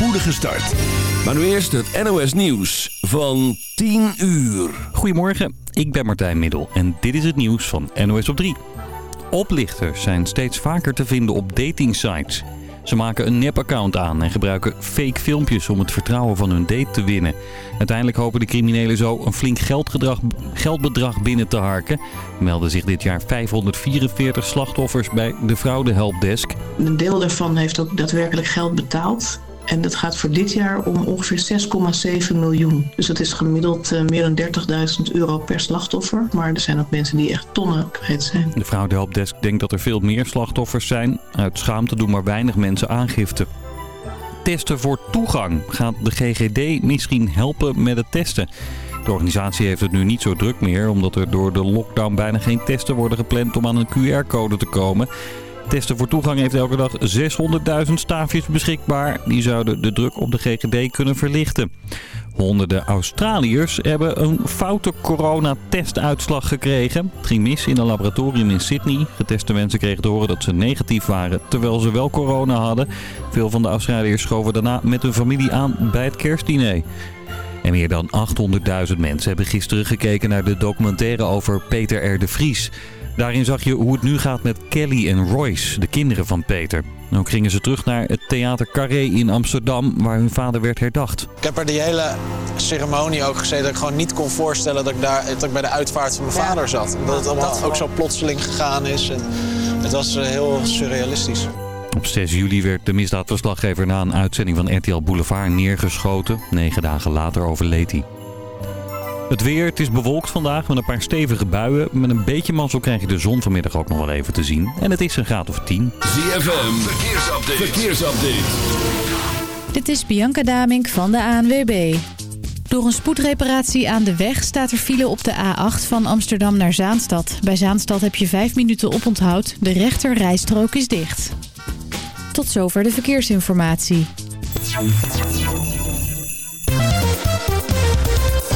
spoedige start. Maar nu eerst het NOS Nieuws van 10 uur. Goedemorgen, ik ben Martijn Middel en dit is het nieuws van NOS op 3. Oplichters zijn steeds vaker te vinden op datingsites. Ze maken een nep-account aan en gebruiken fake filmpjes om het vertrouwen van hun date te winnen. Uiteindelijk hopen de criminelen zo een flink geldbedrag binnen te harken. Melden zich dit jaar 544 slachtoffers bij de fraudehelpdesk. Een deel daarvan heeft ook daadwerkelijk geld betaald. En dat gaat voor dit jaar om ongeveer 6,7 miljoen. Dus dat is gemiddeld uh, meer dan 30.000 euro per slachtoffer. Maar er zijn ook mensen die echt tonnen kwijt zijn. De fraudehelpdesk denkt dat er veel meer slachtoffers zijn. Uit schaamte doen maar weinig mensen aangifte. Testen voor toegang. Gaat de GGD misschien helpen met het testen? De organisatie heeft het nu niet zo druk meer, omdat er door de lockdown bijna geen testen worden gepland om aan een QR-code te komen. Testen voor toegang heeft elke dag 600.000 staafjes beschikbaar. Die zouden de druk op de GGD kunnen verlichten. Honderden Australiërs hebben een foute coronatestuitslag gekregen. Het ging mis in een laboratorium in Sydney. Geteste mensen kregen te horen dat ze negatief waren, terwijl ze wel corona hadden. Veel van de Australiërs schoven daarna met hun familie aan bij het kerstdiner. En meer dan 800.000 mensen hebben gisteren gekeken naar de documentaire over Peter R. de Vries. Daarin zag je hoe het nu gaat met Kelly en Royce, de kinderen van Peter. Ook gingen ze terug naar het Theater Carré in Amsterdam, waar hun vader werd herdacht. Ik heb er die hele ceremonie ook gezeten dat ik gewoon niet kon voorstellen dat ik, daar, dat ik bij de uitvaart van mijn vader zat. Dat het allemaal ook zo plotseling gegaan is. En het was eh, heel surrealistisch. Op 6 juli werd de misdaadverslaggever na een uitzending van RTL Boulevard neergeschoten. Negen dagen later overleed hij. Het weer, het is bewolkt vandaag met een paar stevige buien. Met een beetje mazzel krijg je de zon vanmiddag ook nog wel even te zien. En het is een graad of 10. ZFM, verkeersupdate. verkeersupdate. Dit is Bianca Damink van de ANWB. Door een spoedreparatie aan de weg staat er file op de A8 van Amsterdam naar Zaanstad. Bij Zaanstad heb je 5 minuten oponthoud. De rechter rijstrook is dicht. Tot zover de verkeersinformatie.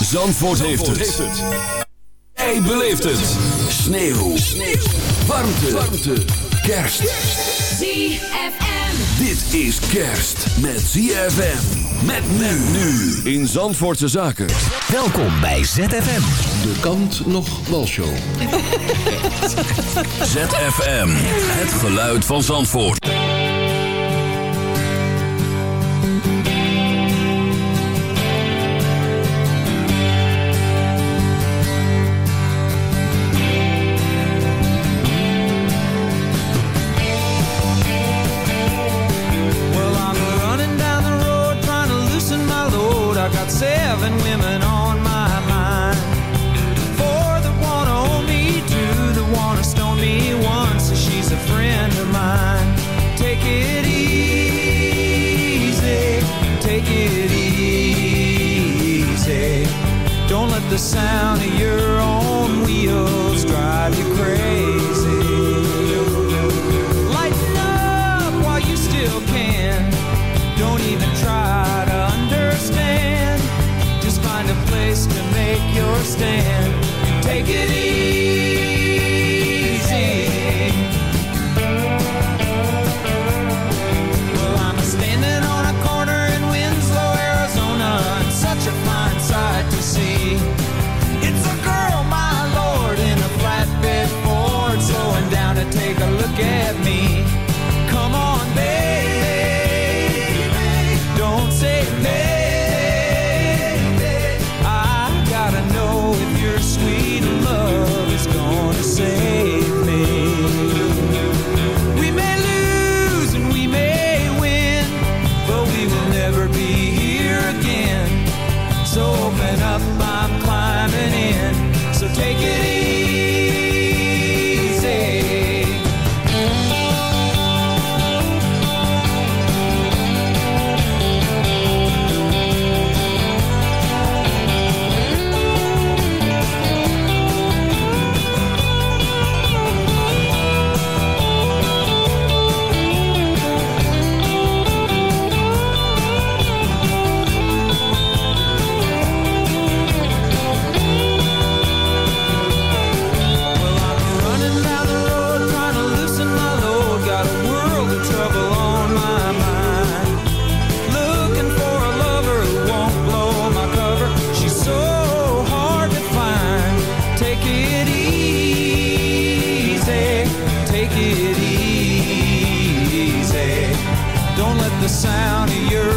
Zandvoort, heeft, het. Jij beleeft het. Sneeuw. Sneeuw. Warmte. Warmte. Kerst. ZFM. Dit is kerst met ZFM. Met men nu in Zandvoortse Zaken. Welkom bij ZFM. De kant nog walshow. ZFM. Het geluid van Zandvoort. The sound of your it easy. Don't let the sound of your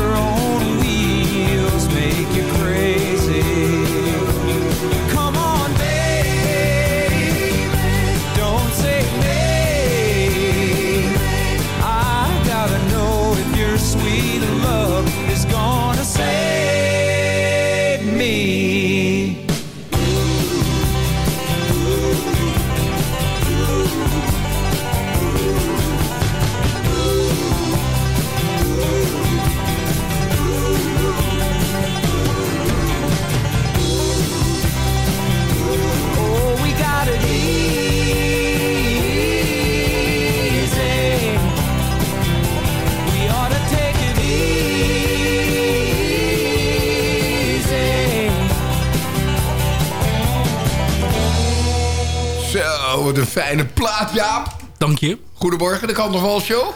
fijne plaat, Jaap. Dank je. Goedemorgen, de Carnaval Show.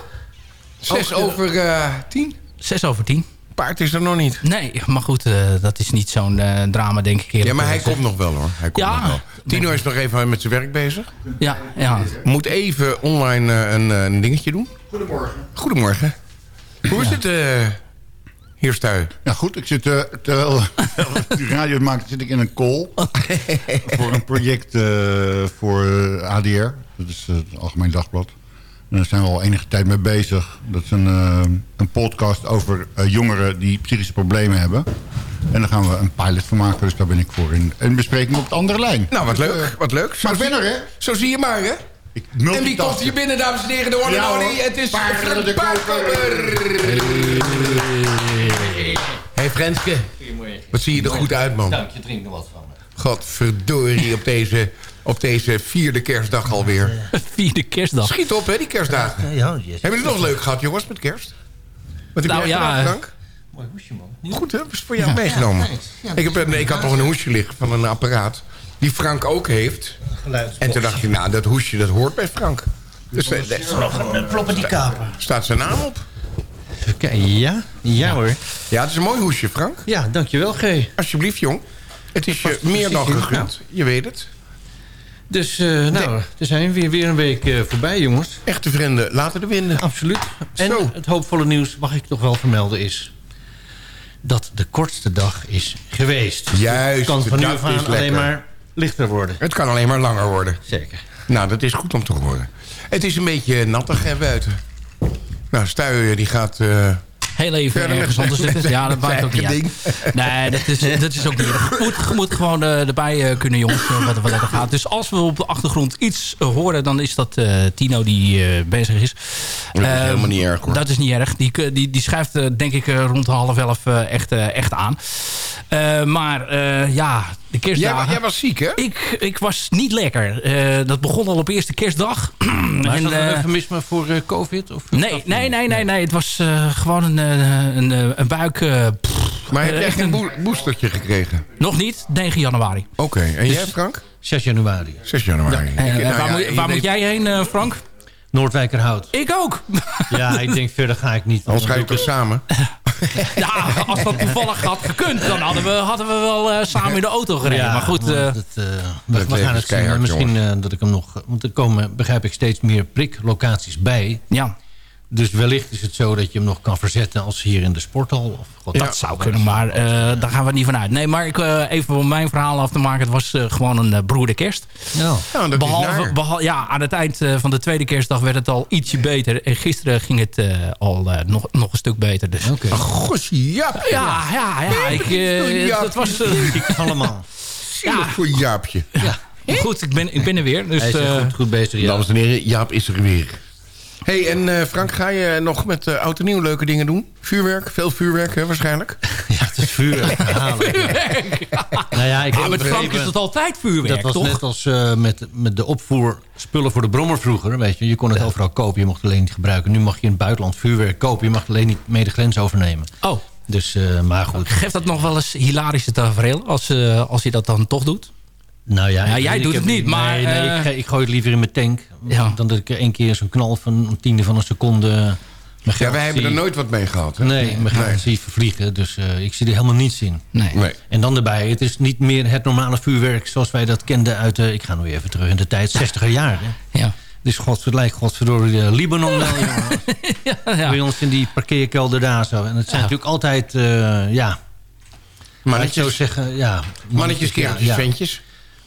Zes Oh, over eh, tien. Zes over tien. Paard is er nog niet. Nee, maar goed, eh, dat is niet zo'n eh, drama, denk ik. Ja, maar hij komt nog wel, hoor. Hij komt Ja. nog wel. Tino is nog even met zijn werk bezig. Ja, ja. Moet even online eh, een, eh, een dingetje doen. Goedemorgen. Goedemorgen. Hoe is het, heer Stuy? Ja, goed. Ik zit, eh, terwijl de radio maakt, zit ik in een call. voor een project eh, voor eh, ADR. Dat is het Algemeen Dagblad. En daar zijn we al enige tijd mee bezig. Dat is een, een podcast over jongeren die psychische problemen hebben. En daar gaan we een pilot van maken. Dus daar ben ik voor in een bespreking op de andere lijn. Nou, wat Dus, leuk. Wat leuk. Zo maar ik ben er, hè? Zo zie je maar, hè? Ik En wie multitasken. komt hier binnen, dames en heren? De Ja, only. hoor. Het is Frank de Paardenkoper. Hey Frenske. Wat zie je er goed uit, man. Dank je, drink er wat van. Godverdorie op deze, op deze vierde kerstdag alweer. Vierde kerstdag. Schiet op, hè, die kerstdagen. Ja, yes. Hebben jullie het nog leuk gehad, jongens, met kerst? Wat heb Nou, jij gedaan, Frank? Mooi hoesje, man. Goed, hè? Dat is voor jou meegenomen. Ik, heb een, ik had nog een hoesje liggen van een apparaat. Die Frank ook heeft. En toen dacht ik, nou, dat hoesje, dat hoort bij Frank. Dus eh, Een ploppen die kaper. staat zijn naam op. Ja? Ja hoor. Ja, het is een mooi hoesje, Frank. Ja, dankjewel G. Alsjeblieft, jong. Het is je meer dan gegund. Je weet het. Dus, eh, nou, er zijn weer, weer een week eh, voorbij, jongens. Echte vrienden laten de winden. Absoluut. En Zo. het hoopvolle nieuws, mag ik toch wel vermelden, is... dat de kortste dag is geweest. Juist, Het kan van nu af aan alleen maar lichter worden. Het kan alleen maar langer worden. Zeker. Nou, dat is goed om te horen. Het is een beetje nattig hè, buiten. Nou, Stuy die gaat... eh, Heel even Verder ergens anders zitten. Ja, dat maakt ook niet zijn uit. Nee, dat is, dat is ook niet erg. Je moet, je moet gewoon eh, erbij eh, kunnen, jongens, wat, wat er gaat. Dus als we op de achtergrond iets horen... dan is dat eh, Tino die eh, bezig is. Dat is Ehm, helemaal niet erg, hoor. Dat is niet erg. Die, die, die schuift eh, denk ik eh, rond half elf eh, echt, eh, echt aan. Eh, maar eh, ja, de jij, kerstdagen... jij was ziek, hè? Ik, ik was niet lekker. Eh, dat begon al op eerste kerstdag. Maar eh, een eufemisme voor eh, covid? Of Nee, nee, nee, nee, nee. Het was eh, gewoon een, eh, een, eh, een buik. eh, pff, Maar heb jij echt geen een- boostertje gekregen? Nog niet, 9 januari. Oké, en Dus- jij Frank? 6 januari. 6 januari. Ik- nou waar ja, moet, je waar deed- moet jij heen, eh, Frank? Noordwijkerhout. Ik ook. Ja, ik denk verder ga ik niet. Anders ga je toch samen? ja, als dat toevallig had gekund, dan hadden we, hadden we wel eh, samen in de auto gereden. Ja, maar goed, maar eh, dat, eh, we, dat we leven gaan het zien. Misschien eh, dat ik hem nog... Want er komen, begrijp ik, steeds meer priklocaties bij. ja, Dus wellicht is het zo dat je hem nog kan verzetten als hier in de sporthal. Of God, dat zou kunnen, maar eh, daar gaan we niet van uit. Nee, maar ik, eh, even om mijn verhaal af te maken. Het was eh, gewoon een eh, broerde kerst. Ja. Dat is Behalve, naar. behal- ja, aan het eind eh, van de tweede kerstdag werd het al ietsje beter. En gisteren ging het eh, al eh, nog, nog een stuk beter. Dus. Oké. Gosje, ja. Ja, ja, ja. Ik, Ja. het was... Ik allemaal. Zielig voor Jaapje. maar goed, ik ben, ik ben er weer. Dus, Hij is goed, goed bezig. Ja. Dames en heren, Jaap is er weer. Hey, en eh, Frank, ga je nog met uh, oud en nieuw leuke dingen doen? Vuurwerk? Veel vuurwerk, hè, waarschijnlijk? Ja, het is vuurwerk. Nou ja, ik ah, met Frank is het altijd vuurwerk, Dat was toch? net als eh, met, met de opvoerspullen voor de brommer vroeger. Weet je. je kon het overal kopen, je mocht het alleen niet gebruiken. Nu mag je in het buitenland vuurwerk kopen. Je mag het alleen niet mee de grens overnemen. Oh, Dus, eh, maar goed. geeft dat nog wel eens hilarische tafereel als, eh, als je dat dan toch doet? Nou ja, Ja, ik- jij doet heb- het niet, maar, Nee, nee eh, ik, ik gooi het liever in mijn tank. Ja. Dan dat ik er één keer zo'n knal van een tiende van een seconde... mijn Ja, wij hebben zie- er nooit wat mee gehad. Hè? Nee, mijn geld zie vervliegen. Dus eh, ik zie er helemaal niets in. Nee. Nee. En dan erbij, het is niet meer het normale vuurwerk... zoals wij dat kenden uit de... ik ga nu even terug in de tijd, 60er jaren. Ja. Dus god, het lijkt godverdorie de Libanon wel. Ja, ja. Bij ons in die parkeerkelder daar zo. En het zijn Ja. natuurlijk altijd, eh ja... Mannetjes, laat ik zo zeggen, ja... mannetjes kereltjes, ja, ja. ventjes.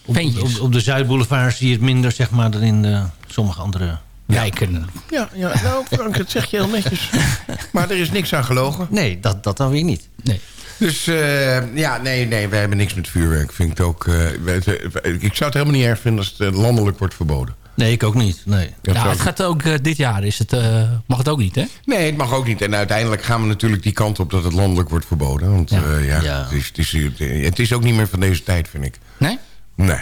Op, op, op de Zuidboulevard zie je het minder, zeg maar, dan in eh, sommige andere... Wijken. Ja, ja, nou Frank, dat zeg je heel netjes. Maar er is niks aan gelogen. Nee, dat, dat dan weer niet. Nee. Dus eh, ja, nee, nee, wij hebben niks met vuurwerk. Vind ik, het ook, eh, ik zou het helemaal niet erg vinden als het eh, landelijk wordt verboden. Nee, ik ook niet. Nee. Ja, het gaat ook dit jaar. Is het, eh, mag het ook niet, hè? Nee, het mag ook niet. En uiteindelijk gaan we natuurlijk die kant op dat het landelijk wordt verboden. Want ja, Ja. Het, is, het, is, het is ook niet meer van deze tijd, vind ik. Nee? Nee.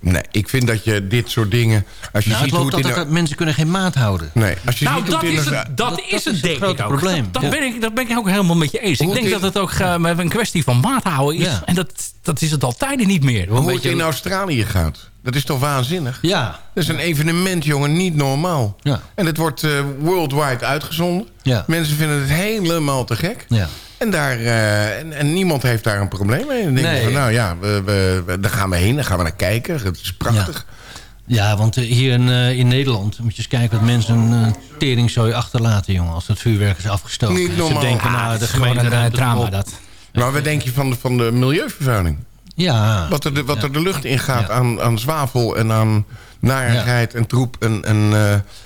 Nee, ik vind dat je dit soort dingen... Als je Nou, het ziet hoe het altijd de- uit, mensen kunnen geen maat houden. Nee, als je Nou, ziet hoe dat is het, dat is het is het denk ik ook. probleem. Dat, Ja. ben ik, dat ben ik ook helemaal met je eens. Ik Hoe denk het dat het ook met een kwestie van maat houden is. Ja. En dat, dat is het al tijden niet meer. Hoe Een het in Australië gaat. Dat is toch waanzinnig? Ja. Dat is een evenement, jongen, niet normaal. Ja. En het wordt eh, worldwide uitgezonden. Ja. Mensen vinden het helemaal te gek. Ja. En, daar, eh, en, en niemand heeft daar een probleem mee. En denken Nee. van, nou ja, we, we, we- daar gaan we heen, daar gaan we naar kijken. Het is prachtig. Ja, want eh, hier in, eh, in Nederland moet je eens kijken wat mensen een uh, teringzooi achterlaten, jongen. Als het vuurwerk is afgestoken. Niet Ze normaal. denken, Ah, nou, het de gemeente een, drama, dat. Maar wat denk je van de, van de milieuvervuiling? Ja. Wat er de, wat Ja. er de lucht in gaat Ja. aan, aan zwavel en aan narigheid en troep. En, en,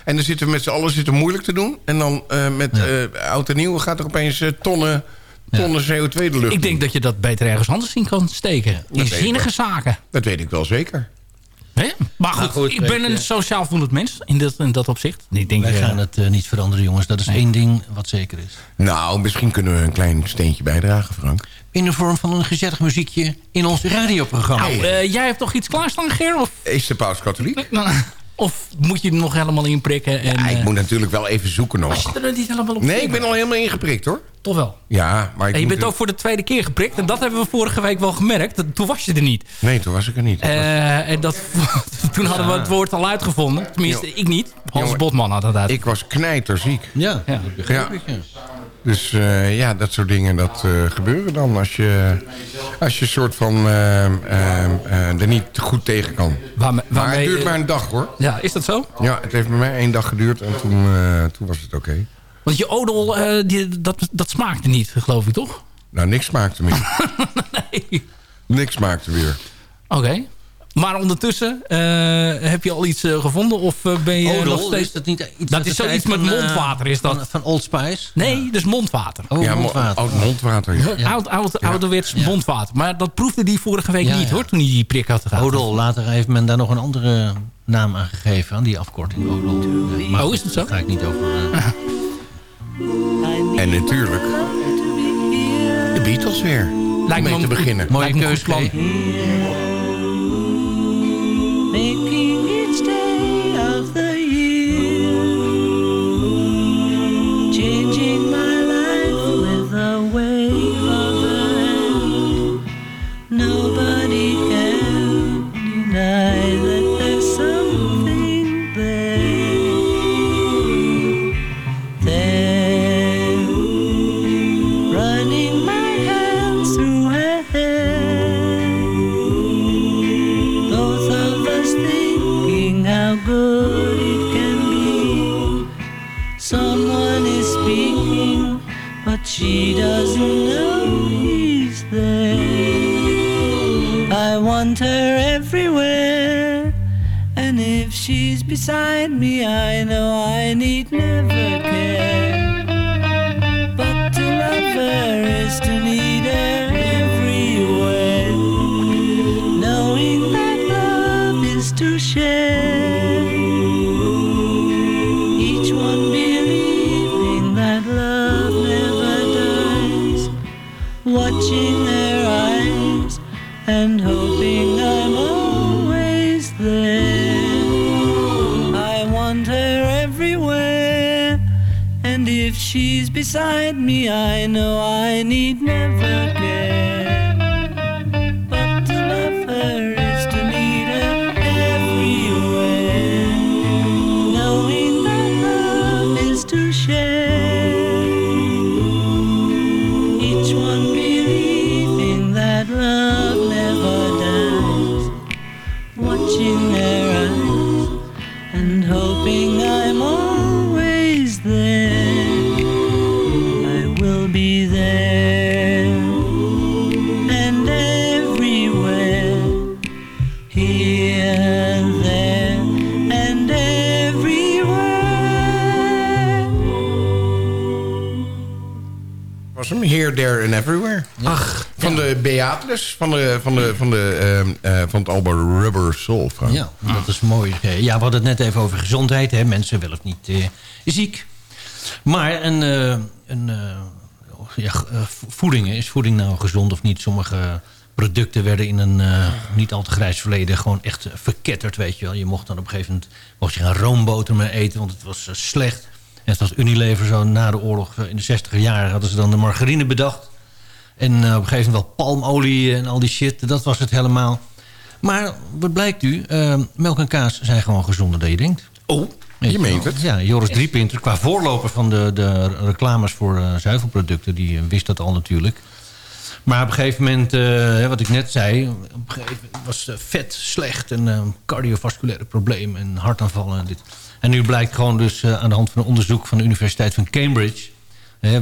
en dan zitten we met z'n allen zitten moeilijk te doen. En dan eh, met eh, oud en nieuw gaat er opeens eh, tonnen, tonnen CO2 de lucht Ik in. denk dat je dat beter ergens anders in kan steken. In zinnige zaken. Dat weet ik wel zeker. Hè? Maar goed, Nou goed, ik ben je. een sociaal voelend mens in dat, in dat opzicht. Ik denk, Wij eh, gaan het eh, niet veranderen, jongens. Dat is één ding wat zeker is. Nou, misschien kunnen we een klein steentje bijdragen, Frank. In de vorm van een gezellig muziekje in ons radioprogramma. nou, eh, jij hebt toch iets klaarstaan, Ger? Of, Is de paus katholiek? Of moet je hem nog helemaal inprikken? En, Ja, ik eh, moet natuurlijk wel even zoeken was nog. je er niet helemaal op Nee, ik ben al helemaal ingeprikt, hoor. Toch wel. Ja, maar ik En je bent ook voor de tweede keer geprikt. En dat hebben we vorige week wel gemerkt. Dat- Toen was je er niet. Nee, toen was ik er niet. Eh, en dat, toen hadden we het woord al uitgevonden. Tenminste, ik niet. Hans Jongen, Botman had het uit. Ik was knijterziek. Ja, Ja. dat begrijp ik. Ja. Dus eh, ja, dat soort dingen dat eh, gebeuren dan als je, als je soort van eh, er niet goed tegen kan. Waarme- Maar het duurt maar een dag hoor. Ja, is dat zo? Ja, het heeft bij mij één dag geduurd en toen, toen was het oké. Want je odel, die, dat, dat smaakte niet, geloof ik, toch? Nou, niks smaakte meer. nee. Niks smaakte weer. Oké. Maar ondertussen, eh, heb je al iets eh, gevonden? Of eh, ben je Odel, nog steeds... is dat niet iets Dat is zoiets met mondwater, is dat? Van, van Old Spice? Nee, dus mondwater. Oh, ja, mo- mondwater. oud mondwater. Ja. Ja. Oud, oud, ouderwets Ja. mondwater. Maar dat proefde die vorige week Ja, niet, ja. hoor. Toen hij die prik had gehad. Odol, later heeft men daar nog een andere naam aan gegeven, aan die afkorting Odol. Maar Oh, is het zo? Daar ga ik niet over. En natuurlijk de Beatles weer. Lijkt om me mee te beginnen. Mooie Lijkt beside me, I know I need never care. But to love her is to need her everywhere. Knowing that love is to share. Beside me, I know I need never care. De Beatrice, van, de, van, de, van, de, ehm, eh, van het album Rubber Soul. Frank. Ja, dat is mooi. Eh, Ja, we hadden het net even over gezondheid. Hè. Mensen wel of niet eh, ziek. Maar een, eh, een, eh, ja, eh, voeding, is voeding nou gezond of niet? Sommige producten werden in een eh, niet al te grijs verleden gewoon echt verketterd, weet je wel. Je mocht dan op een gegeven moment mocht je geen roomboter eten, want het was eh, slecht. Net als Unilever zo na de oorlog, eh, in de 60 jaren, hadden ze dan de margarine bedacht. En eh, op een gegeven moment wel palmolie en al die shit, dat was het helemaal. Maar wat blijkt u, eh, melk en kaas zijn gewoon gezonder dan je denkt. Oh, je meent het? Ja, Joris Driepinter, qua voorloper van de, de reclames voor eh, zuivelproducten... die eh, wist dat al natuurlijk. Maar op een gegeven moment, wat ik net zei... op een gegeven moment was vet slecht en cardiovasculaire problemen... en hartaanvallen en dit. En nu blijkt gewoon dus aan de hand van een onderzoek... van de Universiteit van Cambridge...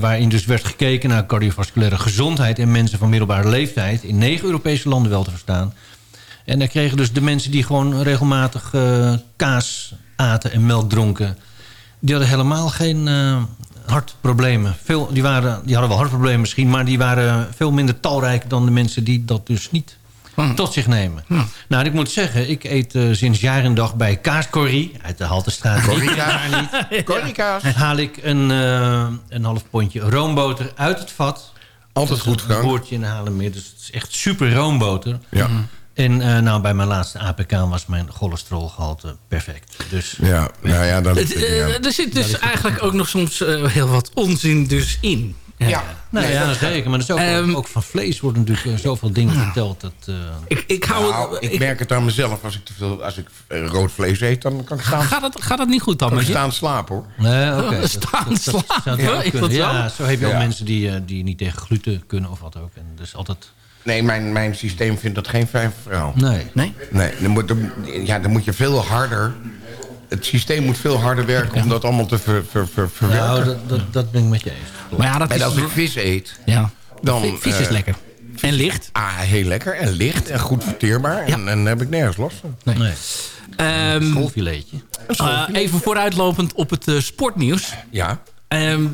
waarin dus werd gekeken naar cardiovasculaire gezondheid... in mensen van middelbare leeftijd... in negen Europese landen wel te verstaan... En daar kregen dus de mensen die gewoon regelmatig eh, kaas aten en melk dronken... die hadden helemaal geen eh, hartproblemen. Veel, die, waren, die hadden wel hartproblemen misschien... maar die waren veel minder talrijk dan de mensen die dat dus niet tot zich nemen. Nou, en ik moet zeggen, ik eet eh, sinds jaar en dag bij Kaascorrie... uit de Haltestraat. Corriekaas. Haal ik een, eh, een half pondje roomboter uit het vat. Altijd goed, Een Frank. boordje in de Haarlemmeer. Dus het is echt super roomboter. Ja. En eh, nou, bij mijn laatste APK was mijn cholesterolgehalte perfect. Dus Ja, nou ja, dat Het, eh, er zit dus eigenlijk ook nog soms heel wat onzin dus in. Ja. nou ja, zeker. Maar dat is ook, Ehm, ook van vlees wordt natuurlijk eh, zoveel dingen verteld. Dat, eh, Ik, ik hou Nou, ik merk het aan mezelf. Als ik, te veel, als ik eh, rood vlees eet, dan kan ik staan, Gaat het, gaat het niet goed dan kan ik staan slapen hoor. nee, oké. Dat- Staan dat- dat slapen, dat zo? Ja, zo heb je ook Ja. mensen die, die niet tegen gluten kunnen of wat ook. En dus altijd... Nee, mijn, mijn systeem vindt dat geen fijn verhaal. Nee. Nee? Nee, dan moet, dan, ja, dan moet je veel harder... Het systeem moet veel harder werken om dat allemaal te ver, ver, ver- verwerken. Nou, dat, dat, dat ben ik met je eens. Maar ja, dat en is... als ik vis eet, ja. dan... Vi- Vis is eh, lekker. En licht. Ah, heel lekker en licht en goed verteerbaar. En, en daar heb ik nergens last van. Nee. Nee. Ehm, Golfiletje. eh, even vooruitlopend op het eh, sportnieuws. Ja. Ehm,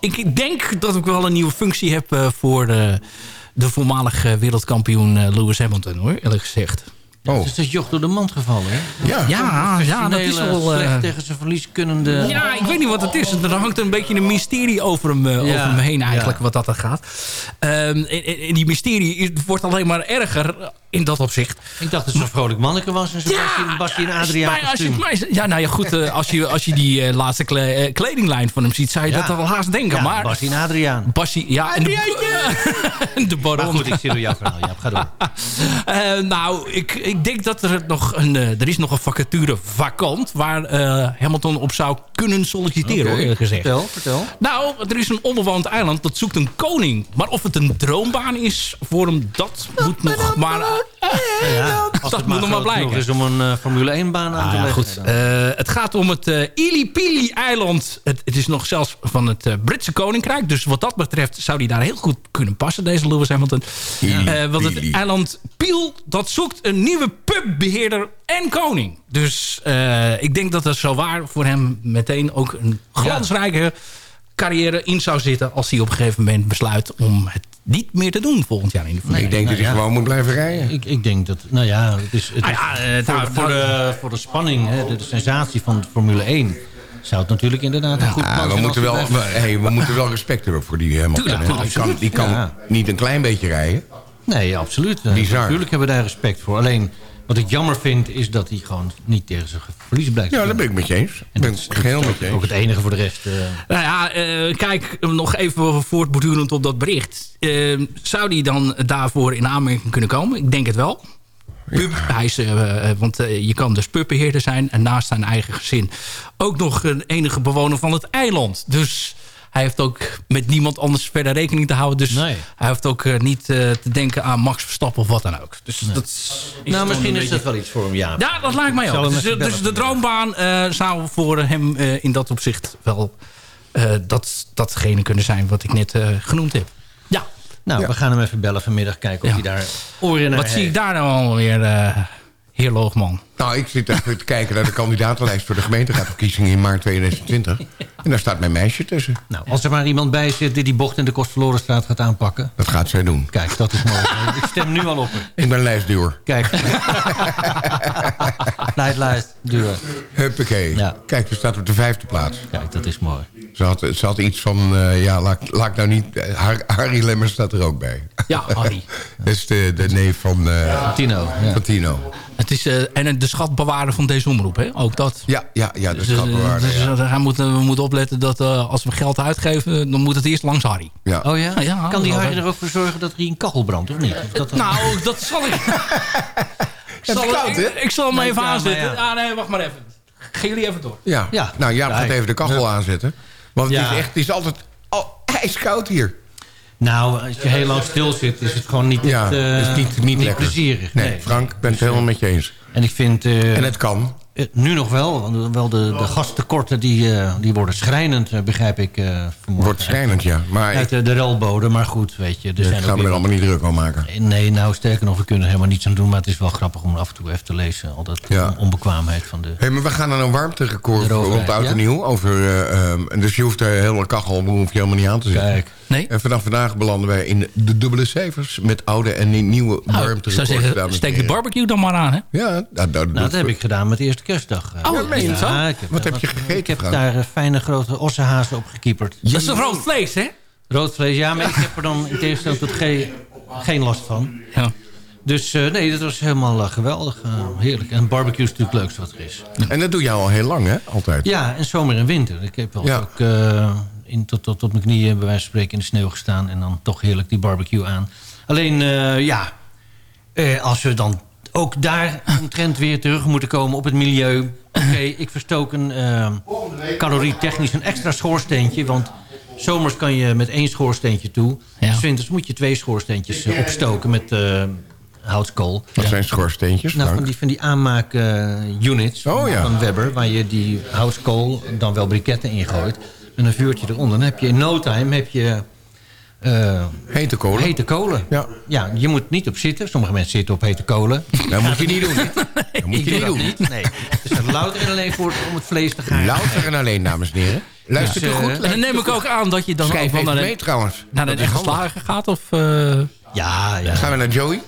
ik denk dat ik wel een nieuwe functie heb voor de, de voormalige wereldkampioen Lewis Hamilton, hoor, eerlijk gezegd. Oh. Dus dat is joch door de mand gevallen, hè? Ja. Ja, ja dat is wel... eh, slecht tegen zijn verlieskunnende... ja, ik weet niet wat het is. Er hangt een beetje een mysterie over hem, eh, over hem heen eigenlijk, ja. wat dat er gaat. Ehm, en, die mysterie is- wordt alleen maar erger in dat opzicht. Ik dacht dat het zo'n vrolijk manneke was. En zo Basje, Basje en Adriaan Maar als je, maar- ja, nou ja, goed. eh, als, je, als je die eh, laatste kle- eh, kledinglijn van hem ziet, zou je Ja. dat wel haast denken. Ja, maar Basje en Adriaan. Ja, en de, de Maar baron. goed, ik zie door jouw verhaal. Ja, ga door. Eh, nou, ik, ik denk dat er nog een, eh, er is nog een vacature vakant... waar eh, Hamilton op zou kunnen solliciteren, Oké, hoor, eerlijk gezegd. Vertel, vertel. Nou, er is een onbewoond eiland, dat zoekt een koning. Maar of het een droombaan is voor hem, dat moet nog maar... Ja, als dat moet nog maar blijken. is om een eh, Formule 1-baan aan Ah, te ja, leggen. goed. Eh, het gaat om het eh Ili Pili eiland. Het, het is nog zelfs van het Britse koninkrijk. Dus wat dat betreft zou die daar heel goed kunnen passen, deze Lewis Hamilton. Eh, want het eiland Piel, dat zoekt een nieuwe pubbeheerder en koning. Dus eh, ik denk dat er zo waar voor hem meteen ook een glansrijke carrière in zou zitten... als hij op een gegeven moment besluit om het niet meer te doen volgend jaar in de Formule ik denk nou dat hij ja. gewoon moet blijven rijden. Ik, ik denk dat, nou ja, het is, het Ah ja, eh, voor, nou, voor, de, voor de spanning, hè, de, de sensatie van de Formule 1... zou het natuurlijk inderdaad een goed plan zijn we, moeten wel, we, hey, we moeten wel respect hebben voor die. Tuurlijk, hè. die kan, die kan Ja. niet een klein beetje rijden. Nee, absoluut. Eh, Bizar. Natuurlijk hebben we daar respect voor. Alleen, wat ik jammer vind, is dat hij gewoon niet tegen zijn verlies blijkt. te Ja, dat ben ik met je eens. Ik En ben is geheel ook- met je Ook eens. het enige voor de rest. eh, Nou ja, eh, kijk, nog even voortbordurend op dat bericht. Eh, zou die dan daarvoor in aanmerking kunnen komen? Ik denk het wel. Pub, hij is, eh, eh, want eh, je kan dus pubbeheerder zijn... en naast zijn eigen gezin ook nog een enige bewoner van het eiland. Dus hij heeft ook met niemand anders verder rekening te houden. Dus Nee. hij heeft ook eh, niet eh, te denken aan Max Verstappen of wat dan ook. Dus dat is nou, misschien is beetje- dat wel iets voor hem, ja. ja, dat lijkt mij ook. Dus, dus de droombaan eh, zou voor hem eh, in dat opzicht wel eh, dat, datgene kunnen zijn wat ik net eh, genoemd heb. Ja, Nou, we gaan hem even bellen vanmiddag, kijken of Ja. hij daar oren naar wat zie ik daar nou alweer, eh heer Loogman? Nou, ik zit even te kijken naar de kandidatenlijst voor de gemeenteraadsverkiezingen in maart 2020. En daar staat mijn meisje tussen. Nou, als er maar iemand bij zit die die bocht in de Kostverlorenstraat gaat aanpakken. Dat gaat zij doen. Kijk, dat is mooi. ik stem nu al op haar. Ik ben lijstduwer. Kijk. Leid, duur. Huppakee. Ja. Kijk, er staat op de vijfde plaats. Kijk, dat is mooi. Ze had, ze had iets van, eh, ja, laat, laat nou niet... eh, Har- Harry Lemmers staat er ook bij. Ja, Harry. Dat is de, de neef van... eh Van Tino. Ja. Van Tino. Het is, eh, en de schatbewaarder van deze omroep, hè? Ook dat. Ja, ja, ja, de Dus, schatbewaarder, dus, ja. hij moet, we moeten opletten dat eh, als we geld uitgeven... dan moet het eerst langs Harry. Ja. Oh ja? Ja, kan die Harry er ook voor zorgen dat er hier een kachel brandt, of niet? Of dat Nou, dat zal ik... zal, koud, hè? ik, ik zal hem Nee, even aanzetten. ja. Ah, nee, wacht maar even. Gaan jullie even door. Ja. Ja. Nou, Jaap Ja, gaat even de kachel aanzetten. Want het Ja. is echt, het is altijd al ijskoud hier. Nou, als je heel lang stil zit, is het gewoon niet, Ja, echt, eh, het is niet, niet, plezierig. Nee, Frank, ik ben het helemaal met je eens. En ik vind... eh, En het kan. Eh, nu nog wel, want wel de, de gastekorten die, eh, die worden schrijnend, eh, begrijp ik. eh vanmorgen. Wordt schrijnend, ja. Maar Uit de, de relbode, maar goed, weet je. Er ik zijn ga ook me er allemaal niet druk om maken. Nee, nou sterker nog, we kunnen er helemaal niets aan doen. Maar het is wel grappig om af en toe even te lezen. Al dat Ja. onbekwaamheid van de... Hé, maar we gaan naar een warmterecord rond oud en ja? nieuw. Over, eh, ehm, en dus je hoeft de hele kachel hoef je helemaal niet aan te zetten. Kijk. Nee? En vanaf vandaag belanden wij in de dubbele cijfers... met oude en nieuwe Nou, ik warmterecords. zou zeggen, steek de barbecue dan maar aan, hè? Ja, nou, dat, Nou, dat heb ik gedaan met de eerste kerstdag. eh. Oh? Ja, ik heb, Wat heb je gegeten, Ik heb daar eh, fijne grote ossenhazen op gekieperd. Dat is toch rood vlees, hè? Rood vlees, ja, maar ik heb er dan in tegenstelling tot G geen last van. Ja. Dus eh, nee, dat was helemaal geweldig. heerlijk. En barbecue is natuurlijk het leukste wat er is. En dat doe je al heel lang, hè? Altijd. Ja, en zomer en winter. Ik heb wel Ja. ook in, tot, tot, tot mijn knieën bij wijze van spreken in de sneeuw gestaan. En dan toch heerlijk die barbecue aan. Alleen, ja, als we dan ook daar omtrent weer terug moeten komen op het milieu. Oké, ik verstook een eh calorietechnisch een extra schoorsteentje. Want zomers kan je met één schoorsteentje toe. Ja. Winters moet je twee schoorsteentjes eh, opstoken met eh, houtskool. Wat zijn schoorsteentjes, Nou, van die, van die aanmaak eh, units Oh, ja. van Weber... waar je die houtskool, dan wel briketten ingooit... en een vuurtje eronder. Dan heb je in no time heb je, eh, Hete kolen. hete kolen. Ja. ja, je moet niet op zitten. Sommige mensen zitten op hete kolen. Dat moet je niet doen. Dat moet je niet dat doen. niet. Nee. Het is louter en alleen voor om het vlees te gaan. Louter en alleen, dames en heren. Dus, eh, goed? en dan neem ik ook aan dat je dan ook Schrijf wel even naar mee een, trouwens. naar een echte slager gaat. Of, eh, Ja, ja. Gaan we naar Joey?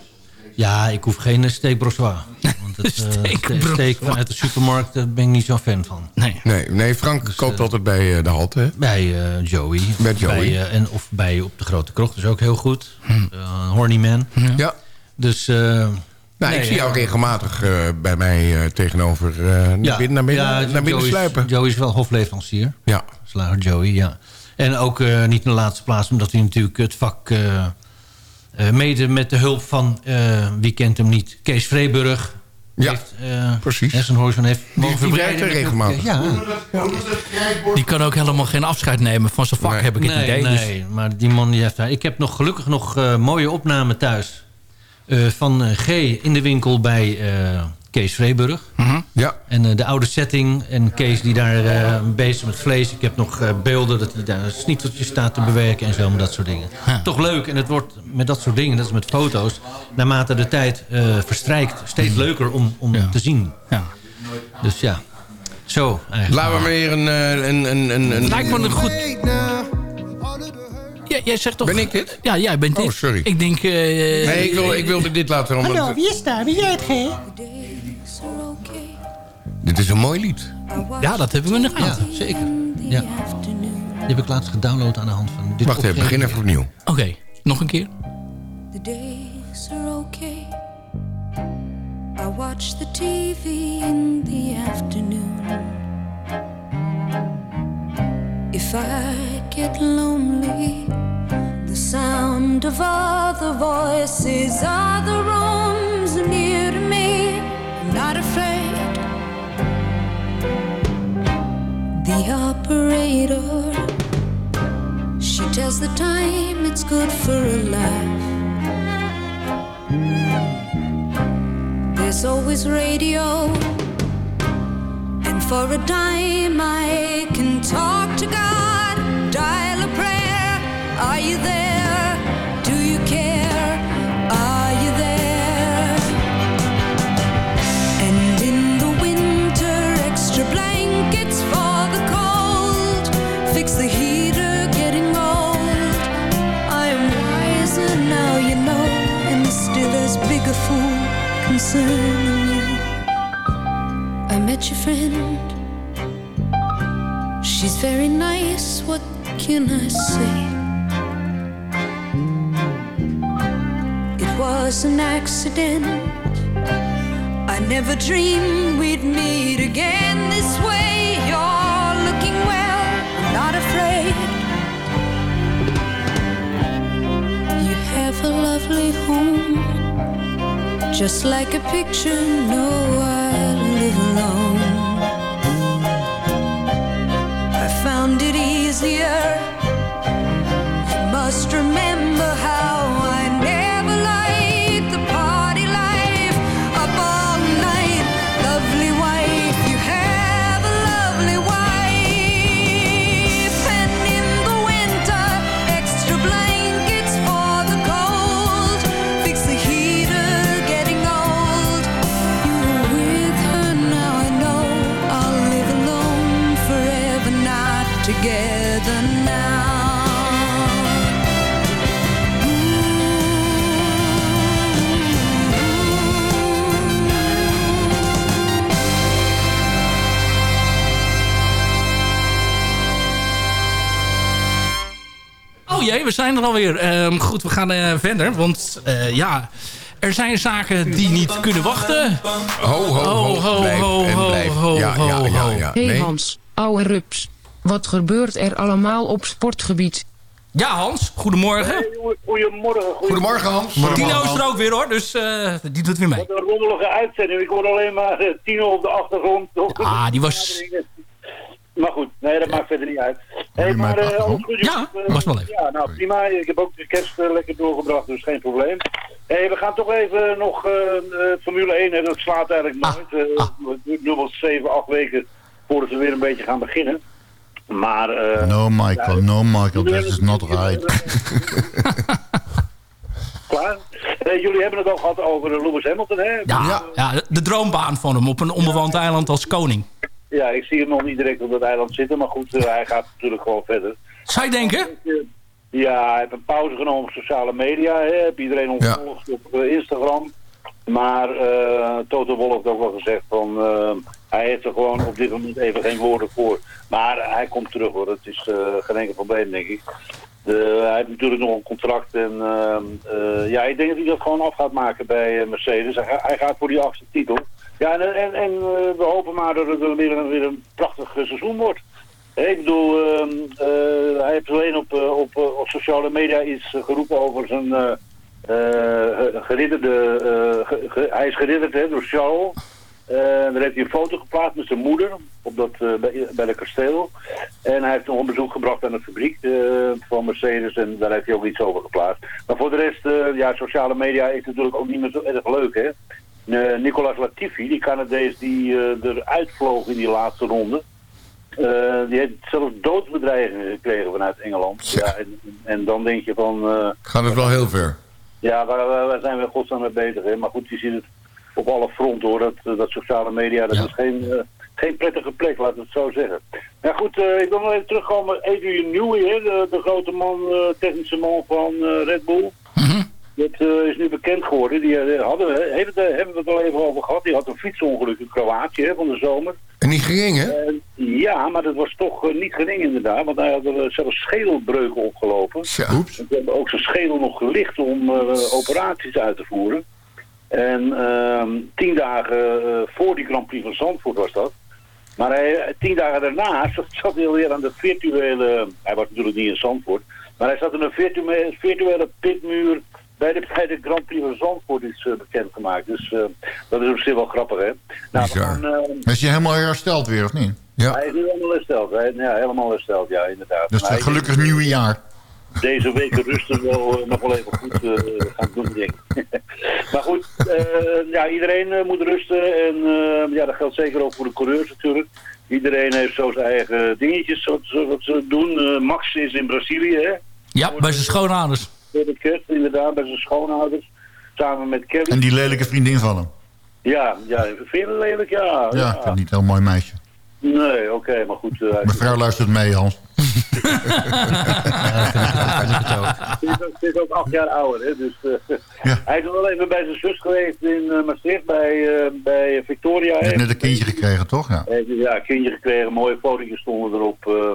ja, ik hoef geen steak brossois. Het, eh, Steak ste- brossois. steak vanuit de supermarkt daar ben ik niet zo'n fan van. nee. Nee, nee Frank koopt altijd bij eh, de halte. hè? Bij eh, Joey. Bij Joey. Bij, eh, en, of bij op de Grote Krocht, is ook heel goed. Eh, horny Man. Ja. Dus... eh, Nou, nee, ik zie jou eh, regelmatig eh, bij mij eh, tegenover eh, naar ja, binnen, naar binnen, ja, naar binnen Joey is- sluipen. Joey is wel hofleverancier. Ja. Slager Joey, ja. En ook eh, niet in de laatste plaats, omdat hij natuurlijk het vak... eh, eh, mede met de hulp van, eh, wie kent hem niet, Kees Vreeburg... Ja, heeft, eh, precies. heeft Die, mogen die werkt er regelmatig. Ja, Die kan ook helemaal geen afscheid nemen van zijn vak, Nee. heb ik het nee, idee. Dus- nee, maar die man die heeft daar... Ik heb nog gelukkig nog eh, mooie opnamen thuis. eh, van G in de winkel bij eh, Kees Vreeburg. Ja. En eh, de oude setting. En Kees die daar eh, bezig met vlees. Ik heb nog eh, beelden dat hij daar snieteltjes staat te bewerken en zo. Maar dat soort dingen. Toch leuk. En het wordt met dat soort dingen, dat is met foto's... naarmate de tijd eh, verstrijkt, steeds leuker om, om Ja. te zien. ja. Dus ja, zo eigenlijk. Laten we maar weer een... eh, een, een, een, een Lijkt me een goed... Ja, jij zegt toch... Ben ik dit? Ja, jij bent dit. Oh, sorry. Ik denk... eh, Nee, ik, wil, ik wilde dit laten. Hallo, wie is daar? Ben jij het, G? Dit is een mooi lied. Ja, dat hebben we in de Ja, zeker. Ja. Die heb ik laatst gedownload aan de hand van dit Wacht even, begin even opnieuw. Oké, nog een keer. The days are okay. I watch the TV in the afternoon. If I get lonely, the sound of other voices, other rooms near The operator, she tells the time it's good for a laugh. There's always radio. And for a dime, I can talk to God, dial a prayer. Are you there? I met your friend. She's very nice, what can I say? It was an accident. I never dreamed we'd meet again this way. You're looking well, I'm not afraid. You have a lovely home, just like a picture. No, I live alone. I found it easier. You must remember We zijn er alweer. Ehm goed, we gaan eh, verder. Want eh, ja, er zijn zaken die niet kunnen wachten. Ho, ho, ho. ho, blijf ho, en ho, blijf. ho, ja, ho, ja, ja, ho. ja. Hey Nee. Hans, ouwe rups. Wat gebeurt er allemaal op sportgebied? Ja, Hans, goedemorgen. Goedemorgen. Goedemorgen, Hans. Tino is er ook weer hoor, dus eh, die doet weer mee. Wat een rommelige uitzending. Ik hoor alleen maar Tino op de achtergrond. Ah, die was... Maar goed, nee, dat maakt verder niet uit. Hey, maar eh, alles goed, Ja, was wel even. Ja, nou prima. Ik heb ook de kerst eh, lekker doorgebracht, dus geen probleem. Hey, we gaan toch even nog eh, eh, Formule 1, hè, dat slaat eigenlijk Ah, nooit. Eh, Het duurt nu wel 7, 8 weken voordat we weer een beetje gaan beginnen. Maar... eh, No, Michael, ja, no, Michael, that is not right. Klaar? Eh, jullie hebben het al gehad over Lewis Hamilton, hè? Ja, ja. de, de droombaan van hem op een onbewoond eiland als koning. Ja, ik zie hem nog niet direct op dat eiland zitten, maar goed, eh, hij gaat natuurlijk gewoon verder. Zou je denken? Ja, hij heeft een pauze genomen op sociale media, hè. heb iedereen ontvolgd op eh, Instagram. Maar eh Toto Wolff heeft ook wel gezegd van, hij heeft er gewoon op dit moment even geen woorden voor. Maar hij komt terug hoor, het is geen enkel probleem denk ik. De, hij heeft natuurlijk nog een contract en ehm, eh, ja, ik denk dat hij dat gewoon af gaat maken bij Mercedes. Hij, hij gaat voor die achtste titel. Ja, en, en, eh, we hopen maar dat het weer een, weer een prachtig eh, seizoen wordt. Ik bedoel, ehm, eh, hij heeft alleen op, op, op sociale media iets geroepen over zijn eh, geridderde... ge- ge- hij is geridderd hè, door Charles. Daar heeft hij een foto geplaatst met zijn moeder op dat, bij, bij de kasteel. En hij heeft nog een bezoek gebracht aan de fabriek van Mercedes en daar heeft hij ook iets over geplaatst. Maar voor de rest, ja, sociale media is natuurlijk ook niet meer zo erg leuk, hè. Eh, Nicolas Latifi, die Canadees die eh, eruit vloog in die laatste ronde. eh, die heeft zelfs doodsbedreigingen gekregen vanuit Engeland. Ja, en, en dan denk je van... eh, Gaat het wel heel ver. ja, waar, waar, waar zijn we godsnaam mee bezig, hè? Maar goed, je ziet het op alle fronten, hoor. Dat, dat sociale media, dat is geen, geen prettige plek, laten we het zo zeggen. Ja goed, ik wil nog even terugkomen. Adrian Newey, hè, de, de grote man, technische man van Red Bull. Dat eh, is nu bekend geworden. Die eh, hadden we, hebben, we het, hebben we het al even over gehad. Die had een fietsongeluk in Kroatië hè, van de zomer. En niet gering, hè? Ja, maar dat was toch eh, niet gering inderdaad. Want hij had er zelfs schedelbreuken opgelopen. Ja. En Ze hebben ook zijn schedel nog gelicht om eh, operaties uit te voeren. En ehm, tien dagen eh, voor die Grand Prix van Zandvoort was dat. Maar hij, tien dagen daarna zat, zat hij alweer aan de virtuele... Hij was natuurlijk niet in Zandvoort. Maar hij zat in een virtuele, virtuele pitmuur bij de, bij de Grand Prix van Zandvoort is eh, bekendgemaakt. Dus eh, dat is op zich wel grappig, hè? Nou, gaan, eh, Is je helemaal hersteld weer, of niet? Hij is nu helemaal hersteld. Hij, ja, helemaal hersteld, ja, inderdaad. Dus hij- gelukkig nieuwe jaar. deze weken rusten wel, nog wel even goed eh, gaan doen, denk ik. maar goed, eh, ja, iedereen moet rusten. En eh, ja, dat geldt zeker ook voor de coureurs natuurlijk. Iedereen heeft zo zijn eigen dingetjes wat ze, wat ze doen. Eh, Max is in Brazilië, hè? Ja, bij zijn schoonouders. De kerst, inderdaad, bij zijn schoonouders. Samen met Kelly. En die lelijke vriendin van hem. Ja, ja, vind je lelijk? Ja. Ja, ik vind het niet een heel mooi meisje. Nee, oké, maar goed. eh, hij- Mevrouw luistert mee, Hans. Ze is ook- Ze is ook acht jaar ouder, hè, dus eh, hij is nog wel even bij zijn zus geweest in eh, Maastricht, bij, eh, bij Victoria. Hè. hebt net een kindje gekregen, toch? Ja. Hij heeft, Ja, een kindje gekregen, mooie fotootjes stonden erop eh,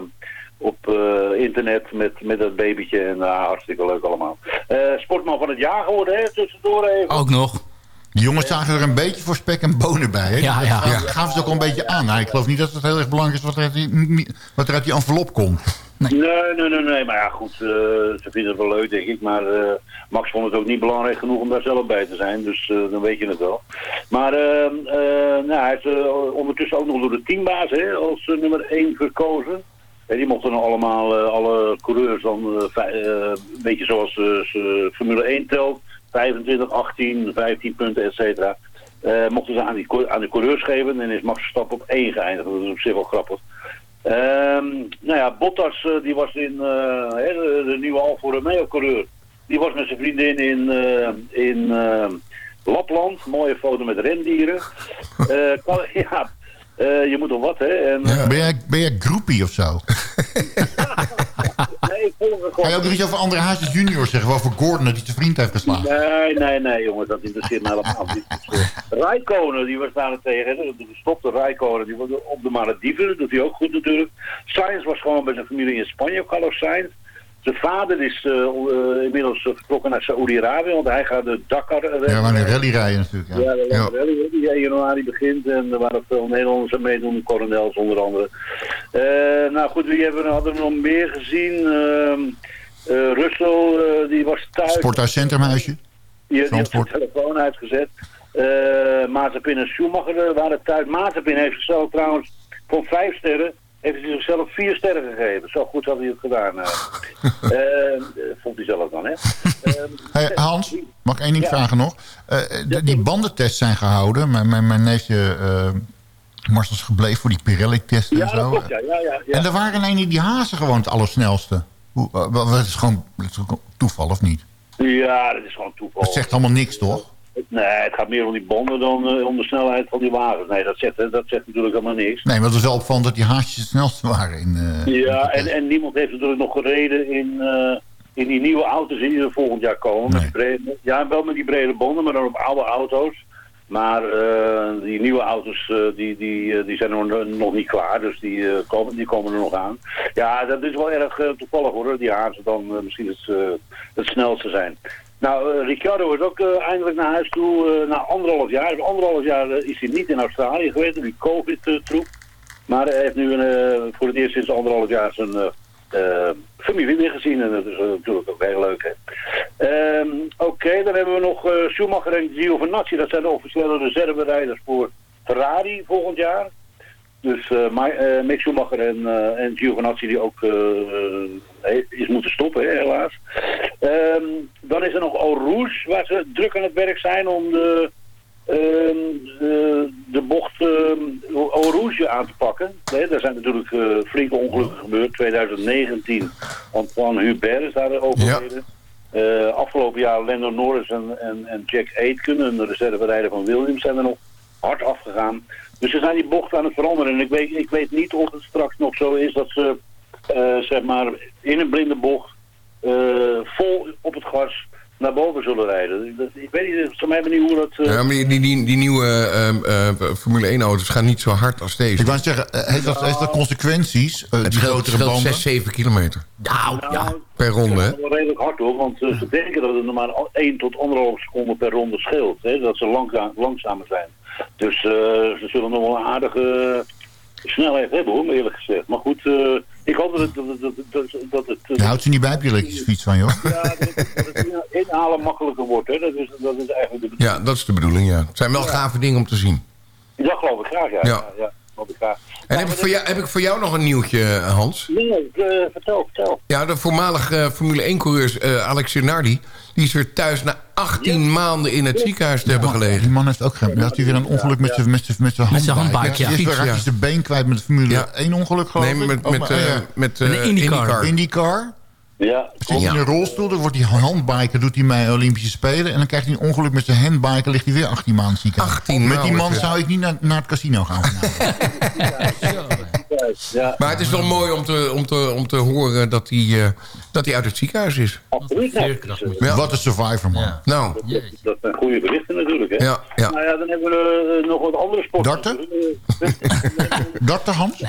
op eh, internet met, met dat babytje. En nou, hartstikke leuk allemaal. Eh, sportman van het jaar geworden, hè, tussendoor even. Ook nog. Die jongens zagen er een beetje voor spek en bonen bij. Hè? Ja, ja. Dat gaven- ze ook al een beetje aan. Nou, ik geloof niet dat het heel erg belangrijk is wat er uit die, wat er uit die envelop komt. Nee, nee, nee, nee. Maar ja, goed, eh, ze vinden het wel leuk, denk ik. Maar eh, Max vond het ook niet belangrijk genoeg om daar zelf bij te zijn. Dus eh, dan weet je het wel. Maar eh, eh, nou, hij is ondertussen ook nog door de teambaas hè, als nummer 1 verkozen. En die mochten allemaal, eh, alle coureurs dan, eh, eh, een beetje zoals Formule 1 telt. 25, 18, 15 punten, et cetera. Mochten ze aan, die, aan de coureurs geven en is Max Verstappen op 1 geëindigd. Dat is op zich wel grappig. Ehm, nou ja, Bottas die was in hè, de, nieuwe Alfa Romeo coureur. Die was met zijn vriendin in, in Lapland. Mooie foto met rendieren. Ja, eh, je moet al wat hè. En, eh, Ben, jij, ben jij groepie of zo? nee, ik volg Ga gewoon. je ook nog iets over André Hazes junior zeggen? Over Gordon dat hij zijn vriend heeft geslagen? Nee, nee, nee, jongens, dat interesseert mij helemaal niet. Rijkonen, die was daarentegen, hè, de gestopte Rijkonen, die was op de Malediven, dat doet hij ook goed natuurlijk. Sainz was gewoon bij zijn familie in Spanje, Carlos Sainz. Zijn vader is eh, eh, inmiddels eh, vertrokken naar Saoedi-Arabië, want hij gaat de Dakar... Ja, maar een rally rijden natuurlijk. Ja. Ja, de ja. rally die 1 januari begint en er waren veel Nederlanders aan meedoen, coronels onder andere. Nou goed, wie hebben, hadden we nog meer gezien? Ehm eh, Russell, die was thuis. Sporthuiscentrumhuisje. Die, die had zijn telefoon uitgezet. Eh Mazepin en Schumacher waren thuis. Mazepin heeft zichzelf trouwens van vijf sterren... heeft hij zichzelf vier sterren gegeven. Zo goed had hij het gedaan. eh. Eh, vond hij zelf dan, hè. Hey, Hans, mag ik één ding Ja. vragen nog? Eh, die bandentests zijn gehouden. Mijn, mijn, mijn neefje eh Marcel is gebleven voor die Pirelli-test en Ja, zo. dat klopt, ja. ja. En er waren alleen die hazen gewoon het allersnelste. Hoe, eh, dat is gewoon dat is ook toeval, of niet? Ja, dat is gewoon toeval. Dat zegt allemaal niks, toch? Nee, het gaat meer om die bonden dan eh, om de snelheid van die wagens. Nee, dat zegt, dat zegt natuurlijk helemaal niks. Nee, maar het is wel opvallend dat die haasjes het snelste waren. In, eh, Ja, en, en niemand heeft natuurlijk nog gereden in, eh, in die nieuwe auto's die er volgend jaar komen. Met die brede, ja, wel met die brede bonden, maar dan op oude auto's. Maar die nieuwe auto's die, die, die zijn nog, nog niet klaar, dus die, komen, die komen er nog aan. Ja, dat is wel erg toevallig hoor, die hazen dan misschien het, het snelste zijn. Nou, eh, Ricciardo is ook eh, eindelijk naar huis toe eh, na anderhalf jaar. Anderhalf jaar is hij niet in Australië geweest, die covid-troep. Maar hij heeft nu eh, voor het eerst sinds anderhalf jaar zijn familie weer gezien. En dat is natuurlijk ook heel leuk. Ehm, Oké, dan hebben we nog Schumacher en Giovinazzi. Dat zijn de officiële reserverijders voor Ferrari volgend jaar. Dus eh, eh, Mick Schumacher en, eh en Giovinazzi die ook is moeten stoppen, hè, helaas. Ehm, dan is er nog Rouge, waar ze druk aan het werk zijn om de, ehm, de, de bocht ehm, Eau Rouge aan te pakken. Nee, er zijn natuurlijk flinke ongelukken gebeurd. 2019, Antoine Hubert is daar overleden. Afgelopen jaar Lando Norris en, en, en Jack Aitken, een reserverijder van Williams, zijn er nog hard afgegaan. Dus ze zijn die bocht aan het veranderen. En ik weet, ik weet niet of het straks nog zo is dat ze eh, zeg maar in een blinde bocht eh, vol op het gas naar boven zullen rijden. Dat- Ik weet niet, ze mij niet hoe dat... eh, Ja, maar die, die, die, die nieuwe ehm, eh, Formule 1 auto's gaan niet zo hard als deze. Ik wou zeggen, heeft dat, heeft dat consequenties? eh, het die scheelt, grotere scheelt banden? 6, 7 kilometer Nou, ja. per ronde. hè? Dat is wel redelijk hard hoor, want ze denken dat het nog maar 1 tot 1,5 seconden per ronde scheelt. Hè, dat ze langza langzamer zijn. Dus eh, ze zullen nog wel een aardige snelheid hebben hoor, eerlijk gezegd. Maar goed, eh, ik hoop dat het... Dat, dat, dat, dat het Je houdt ze niet bij op je elektrische fiets van, joh. ja, dat, het- inhalen makkelijker wordt. Hè. Dat, is, dat is eigenlijk de bedoeling. Ja, dat is de bedoeling, ja. Het zijn wel gave dingen om te zien. Dat geloof ik graag, ja. Ja. ja. ja, geloof ik graag. En heb ik, voor jou, heb ik voor jou nog een nieuwtje, Hans? Nee, eh, vertel, vertel. Ja, de voormalige Formule 1-coureur eh, Alex Sinardi... die is weer thuis na 18 maanden in het ziekenhuis te hebben gelegen. Die man heeft ook geen... Had hij weer een ongeluk met zijn met zijn- met zijn Met zijn handbike. handbike, ja. Raakte hij ja. zijn been kwijt met de Formule Ja. 1 ongeluk, geloof Nee, ik. met, Oh, met, maar, eh, ja. met Een eh, IndyCar. IndyCar. Ja, Zit hij in een rolstoel, dan wordt hij handbiker, doet hij mee Olympische Spelen. En dan krijgt hij een ongeluk met zijn handbiker, ligt hij weer 18 maanden ziekenhuis. 18 Met die man ja. zou ik niet naar, naar het casino gaan Ja. Maar het is wel mooi om te, om te, om te horen dat hij, eh, dat hij uit het ziekenhuis is. Absoluut. Ja. Wat een survivor, man. Nou, Dat, dat zijn goede berichten natuurlijk. Hè? Ja, ja. Nou ja, dan hebben we eh, nog wat andere sporten. Darten? Eh, Darten, Hans?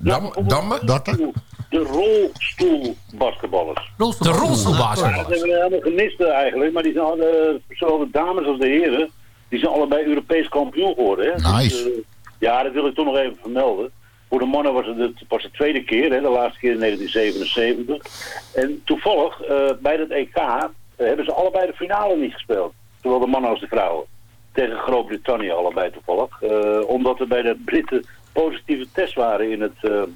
Dam, Damme? Darten? De rolstoelbasketballers. De rolstoelbasketballers. Ja, dat hebben we helemaal gemist eh, eigenlijk. Maar die zijn, alle- zowel de dames als de heren, die zijn allebei Europees kampioen geworden. Hè? Nice. Dus, ja, dat wil ik toch nog even vermelden. Voor de mannen was het, het was de tweede keer, hè, de laatste keer in 1977. En toevallig, eh, bij dat EK eh, hebben ze allebei de finale niet gespeeld. Zowel de mannen als de vrouwen. Tegen Groot-Brittannië allebei toevallig. Eh, omdat er bij de Britten positieve tests waren in het,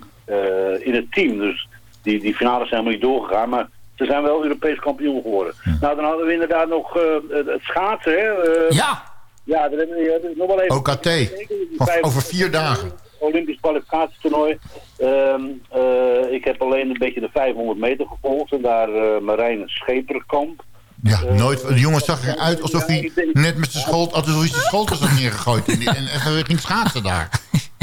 in het team. Dus die, die finales zijn helemaal niet doorgegaan. Maar ze zijn wel Europees kampioen geworden. Nou, dan hadden we inderdaad nog het het schaatsen. Hè? Ja, ja, dat hebben we nog wel even... OKT. Over vier dagen. Olympisch kwalificatietoernooi. Ehm, eh, ik heb alleen een beetje de 500 meter gevolgd. En daar eh Marijn Scheperkamp. Ja, nooit. De jongen zag eruit alsof hij net met zijn school, alsof hij zijn had neergegooid. En, en even ging schaatsen daar.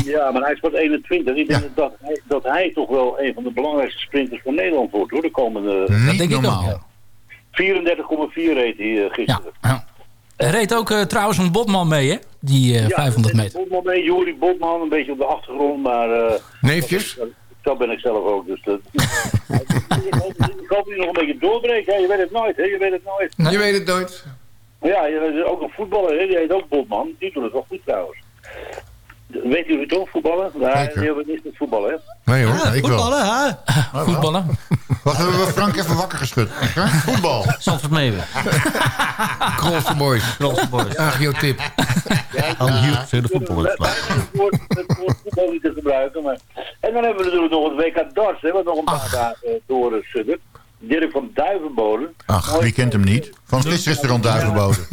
Ja, maar hij is pas 21. Ik denk dat, hij, dat hij toch wel een van de belangrijkste sprinters van Nederland wordt hoor. De komende... Niet denk ik ook, normaal. ja. 34,4 reed hij eh, gisteren. Er reed ook eh, trouwens een Botman mee, hè? Die eh, 500 meter. Botman mee, Juri Botman, een beetje op de achtergrond, maar... eh, Neefjes? Zo ben ik zelf ook, dus dat... ik hoop dat hij nog een beetje doorbreekt, hè. Je weet het nooit, hè. Je weet het nooit. Je weet het nooit. Ja, je weet ook een voetballer, hè. Die heet ook Botman. Die doet het wel goed trouwens. Weet jullie het ook, voetballen? Nee, Zeker. die hebben niet met voetballen, hè. Nee hoor. Ja, ik wel. Voetballen, hè? Voetballen. Wacht, hebben we Frank even wakker geschud? Voetbal. Zandvoort Meeuwen. Krolse boys. Krolse boys. Agio-tip. Aan Hughes, de voetballers. Het woord, het voetbal niet te gebruiken. Maar... En dan hebben we natuurlijk nog het WK darts, hè, wat nog een paar dagen uh, doorsuddert. Dirk van Duivenboden. Ach, wie kent hem niet? Van visrestaurant Duivenboden.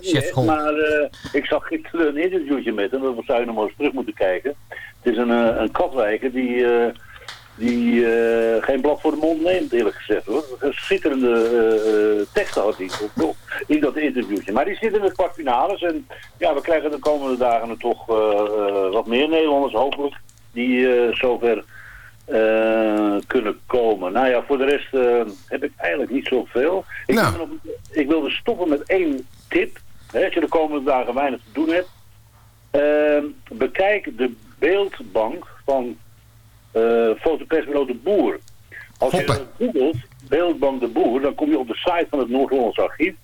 Chef Gol. Maar eh, ik zag gisteren een interviewtje met hem, dat zou je nog maar eens terug moeten kijken. Het is een, eh, een katwijker die, eh, die eh, geen blad voor de mond neemt, eerlijk gezegd hoor. Een schitterende eh, eh, teksten had hij op- op- in dat interviewtje. Maar die zit in de kwartfinales en ja, we krijgen de komende dagen er toch wat meer Nederlanders hopelijk die zover kunnen komen. Nou ja, voor de rest heb ik eigenlijk niet zoveel. Ik, Nou. wil nog- ik wilde stoppen met één tip. Hè, als je de komende dagen weinig te doen hebt. Ehm, bekijk de beeldbank van eh fotopersbureau De Boer. Als je googelt beeldbank De Boer, dan kom je op de site van het Noord-Hollands Archief.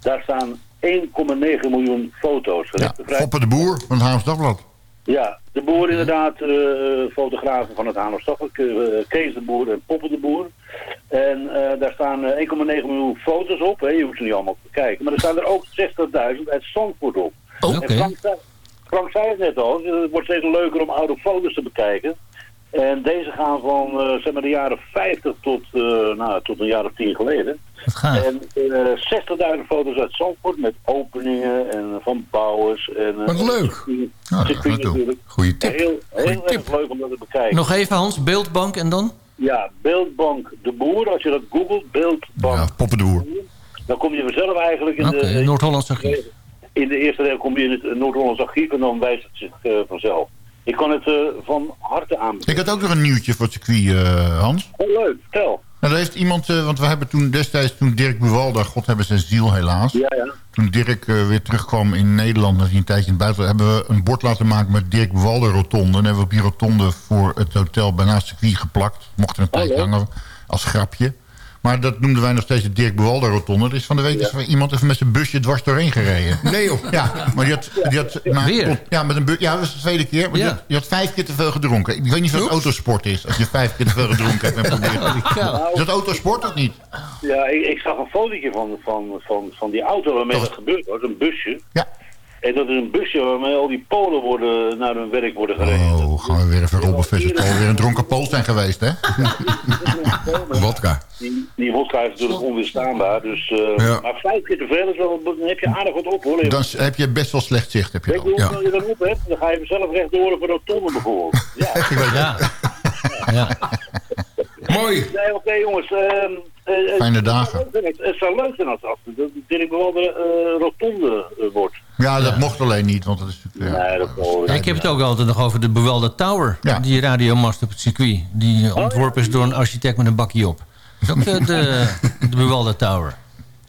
Daar staan 1,9 miljoen foto's. Ja, de Boer van het Haams Dagblad. Ja, de boer inderdaad, eh fotografen van het Hamerstad, Kees de Boer en Poppen de Boer. En eh, daar staan eh, 1,9 miljoen foto's op, hè. je hoeft ze niet allemaal te kijken. Maar er staan er ook 60.000 uit Zandvoort op. Oh, Oké. Frank zei het net al, het wordt steeds leuker om oude foto's te bekijken. En deze gaan van eh, zeg maar de jaren 50 tot, eh, nou, tot een jaar of 10 geleden. Wat gaaf. En eh 60.000 foto's uit Zandvoort met openingen en van bouwers. En, eh, Wat leuk. circuit- Nou, dat gaat doen. natuurlijk. Goeie tip. Heel, heel Goeie erg tip. leuk om dat te bekijken. Nog even Hans, beeldbank en dan? Ja, Beeldbank De Boer. Als je dat googelt, Beeldbank, Ja, Poppe de Boer. dan kom je vanzelf eigenlijk in de... Noord-Hollands archief. In de eerste regel kom je in het eh, Noord-Hollands archief en dan wijst het zich eh, vanzelf. Ik kan het eh, van harte aanbevelen. Ik had ook nog een nieuwtje voor het circuit, eh, Hans. Oh, leuk, vertel. Nou, daar heeft iemand, eh, want we hebben toen destijds, toen Dirk Buwalda, God hebben zijn ziel helaas. Ja, ja. Toen Dirk weer terugkwam in Nederland, hij een tijdje in het buitenland, hebben we een bord laten maken met Dirk Buwalda rotonde. En hebben we op die rotonde voor het hotel bijna het circuit geplakt. Mocht er een tijdje leuk. hangen als grapje. Maar dat noemden wij nog steeds de Dirk Buwalda rotonde. Er is van de week is iemand even met zijn busje dwars doorheen gereden. Nee joh. Ja, maar die had... Die had maar- Weer? Ja, met een ja, dat was de tweede keer. Maar die, Ja. had, die had vijf keer te veel gedronken. Ik weet niet of het autosport is. Als je vijf keer te veel gedronken hebt en probeert. Is dat autosport of niet? Ja, ik, ik zag een fotootje van, van, van, van die auto waarmee dat gebeurt. hoor. een busje. Ja. En dat is een busje waarmee al die Polen worden, naar hun werk worden gereden. Oh, gaan we weer even Robben Visser. Het zal weer een dronken Pool zijn geweest, hè? Wodka. Die, die wodka is natuurlijk onweerstaanbaar. Dus, eh, Ja. Maar vijf keer te veel is wel, dan heb je aardig wat op hoor. Dan heb je best wel slecht zicht. Heb je Weet je dan. hoeveel je dan op hebt? Dan ga je zelf rechtdoor voor de tonnen bijvoorbeeld. Ja. Ja. ja. Mooi. Nee, oké jongens. ehm, eh, eh, eh, Fijne dagen. Het zou leuk zijn als de Dirk Bewalder rotonde eh, wordt. Ja, dat mocht alleen niet, want dat is nee, dat ja, ik heb het ook altijd nog over de Bewalder Tower. Die radiomast op het circuit. Die oh, ontworpen is door een architect met een bakje op. Dat is ook de, de Tower.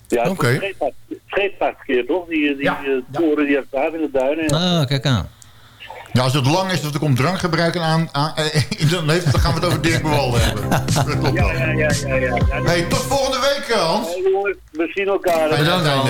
Ja, het okay. keer, toch? Die, eh, die toren die heeft daar in de duinen. Ah, kijk aan. Ja, als het lang is dat er komt drankgebruik aan, aan eh, dan, dan gaan we het over Dirk Bewalde hebben. Ja, ja, ja, ja, ja. hey, tot volgende week, Hans. Hey, we zien elkaar. Bedankt, dan,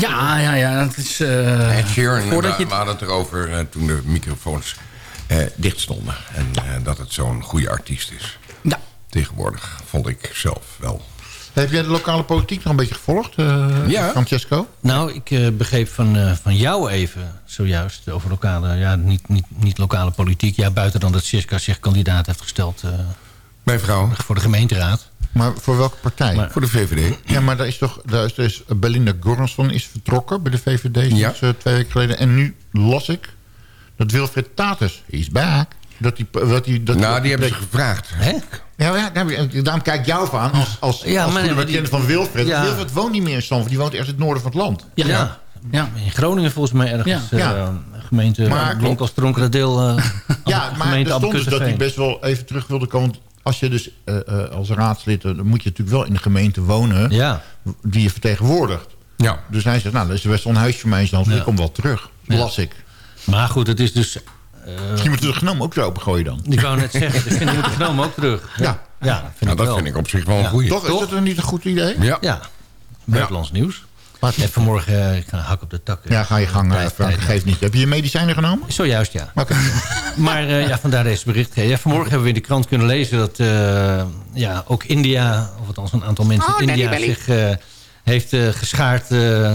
Ja, ja, ja. Het is, uh, we hadden het erover uh, toen de microfoons dichtstonden dicht stonden. En eh, dat het zo'n goede artiest is. Ja. Tegenwoordig, vond ik zelf wel. Heb jij de lokale politiek nog een beetje gevolgd, ja. Francesco? Nou, ik begreep van, van jou even zojuist over lokale... Ja, niet, niet, niet lokale politiek. Ja, buiten dan dat Siska zich kandidaat heeft gesteld... Mijn vrouw. Voor de gemeenteraad. Maar voor welke partij? Voor de VVD. Ja, maar daar is toch, daar is, dus Belinda Goransson is vertrokken bij de VVD sinds eh, twee weken geleden. En nu las ik dat Wilfred Tatus, is back. Dat die, dat die, dat nou, die, hebben ze gevraagd. Hè? Ja, ja, eh, daarom kijk ik jou van als, als, ja, als goede bekende van Wilfred. Wilfred woont niet meer in Stamford, die woont ergens in het noorden van het land. Ja, ja. in Groningen volgens mij ergens. Ja. Eh, gemeente maar, blonk als tronkere deel. Ja, maar er stond dus dat hij best wel even terug wilde komen. Als je dus eh, eh, als raadslid... eh, dan moet je natuurlijk wel in de gemeente wonen... Ja. die je vertegenwoordigt. Ja. Dus hij zegt, nou, dat is best wel een huisje voor mij. Dan Ja. ik kom wel terug. Ja. Las ik. Maar goed, het is dus... Misschien moeten we de genoom ook weer opengooien dan. Ik wou net zeggen, ik vind ik de genomen ook terug. Ja. Ja, vind Nou, ik dat wel. vind ik op zich wel een goeie. Toch? Is dat niet een goed idee? Ja. Ja, buitenlands nieuws. En vanmorgen, eh, ik ga een hak op de tak. eh, Ja, ga je gang, eh, Frank. Geef niet. Heb je je medicijnen genomen? Zojuist, ja. Oké. Maar eh, ja, vandaar deze bericht. Ja, vanmorgen hebben we in de krant kunnen lezen dat eh, ja, ook India, of althans een aantal mensen Oh, in India, Belly. zich eh, heeft eh, geschaard eh,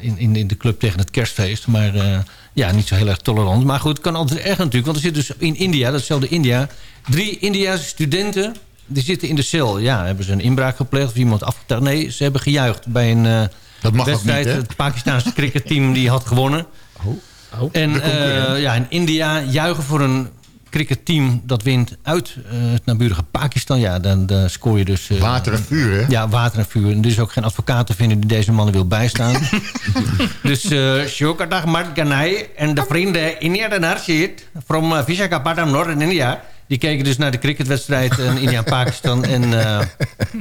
in, in, in de club tegen het kerstfeest. Maar eh, ja, niet zo heel erg tolerant. Maar goed, het kan altijd erg natuurlijk. Want er zit dus in India, datzelfde India, drie Indiase studenten. Die zitten in de cel. Ja, hebben ze een inbraak gepleegd of iemand afgetuigd? Nee, ze hebben gejuicht bij een eh, Dat mag ook wedstrijd. niet, hè? het Pakistanse cricketteam die had gewonnen. En eh, ja, in India juichen voor een cricketteam dat wint uit eh, het naburige Pakistan. Ja, dan, dan scoor je dus... eh, Water en vuur, hè? Ja, water en vuur. En er is ook geen advocaat te vinden die deze mannen wil bijstaan. dus uh, Shokadag Marganai en de vrienden India de Narshid... from Visakhapatnam, Northern India... die keken dus naar de cricketwedstrijd in India en uh,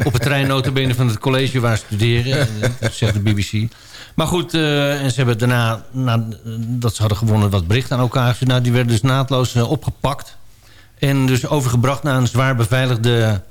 op het trein notabene van het college waar ze studeren. En, dat zegt de BBC. Maar goed, uh, en ze hebben daarna, nadat ze hadden gewonnen... wat bericht aan elkaar. Nou, die werden dus naadloos opgepakt. En dus overgebracht naar een zwaar beveiligde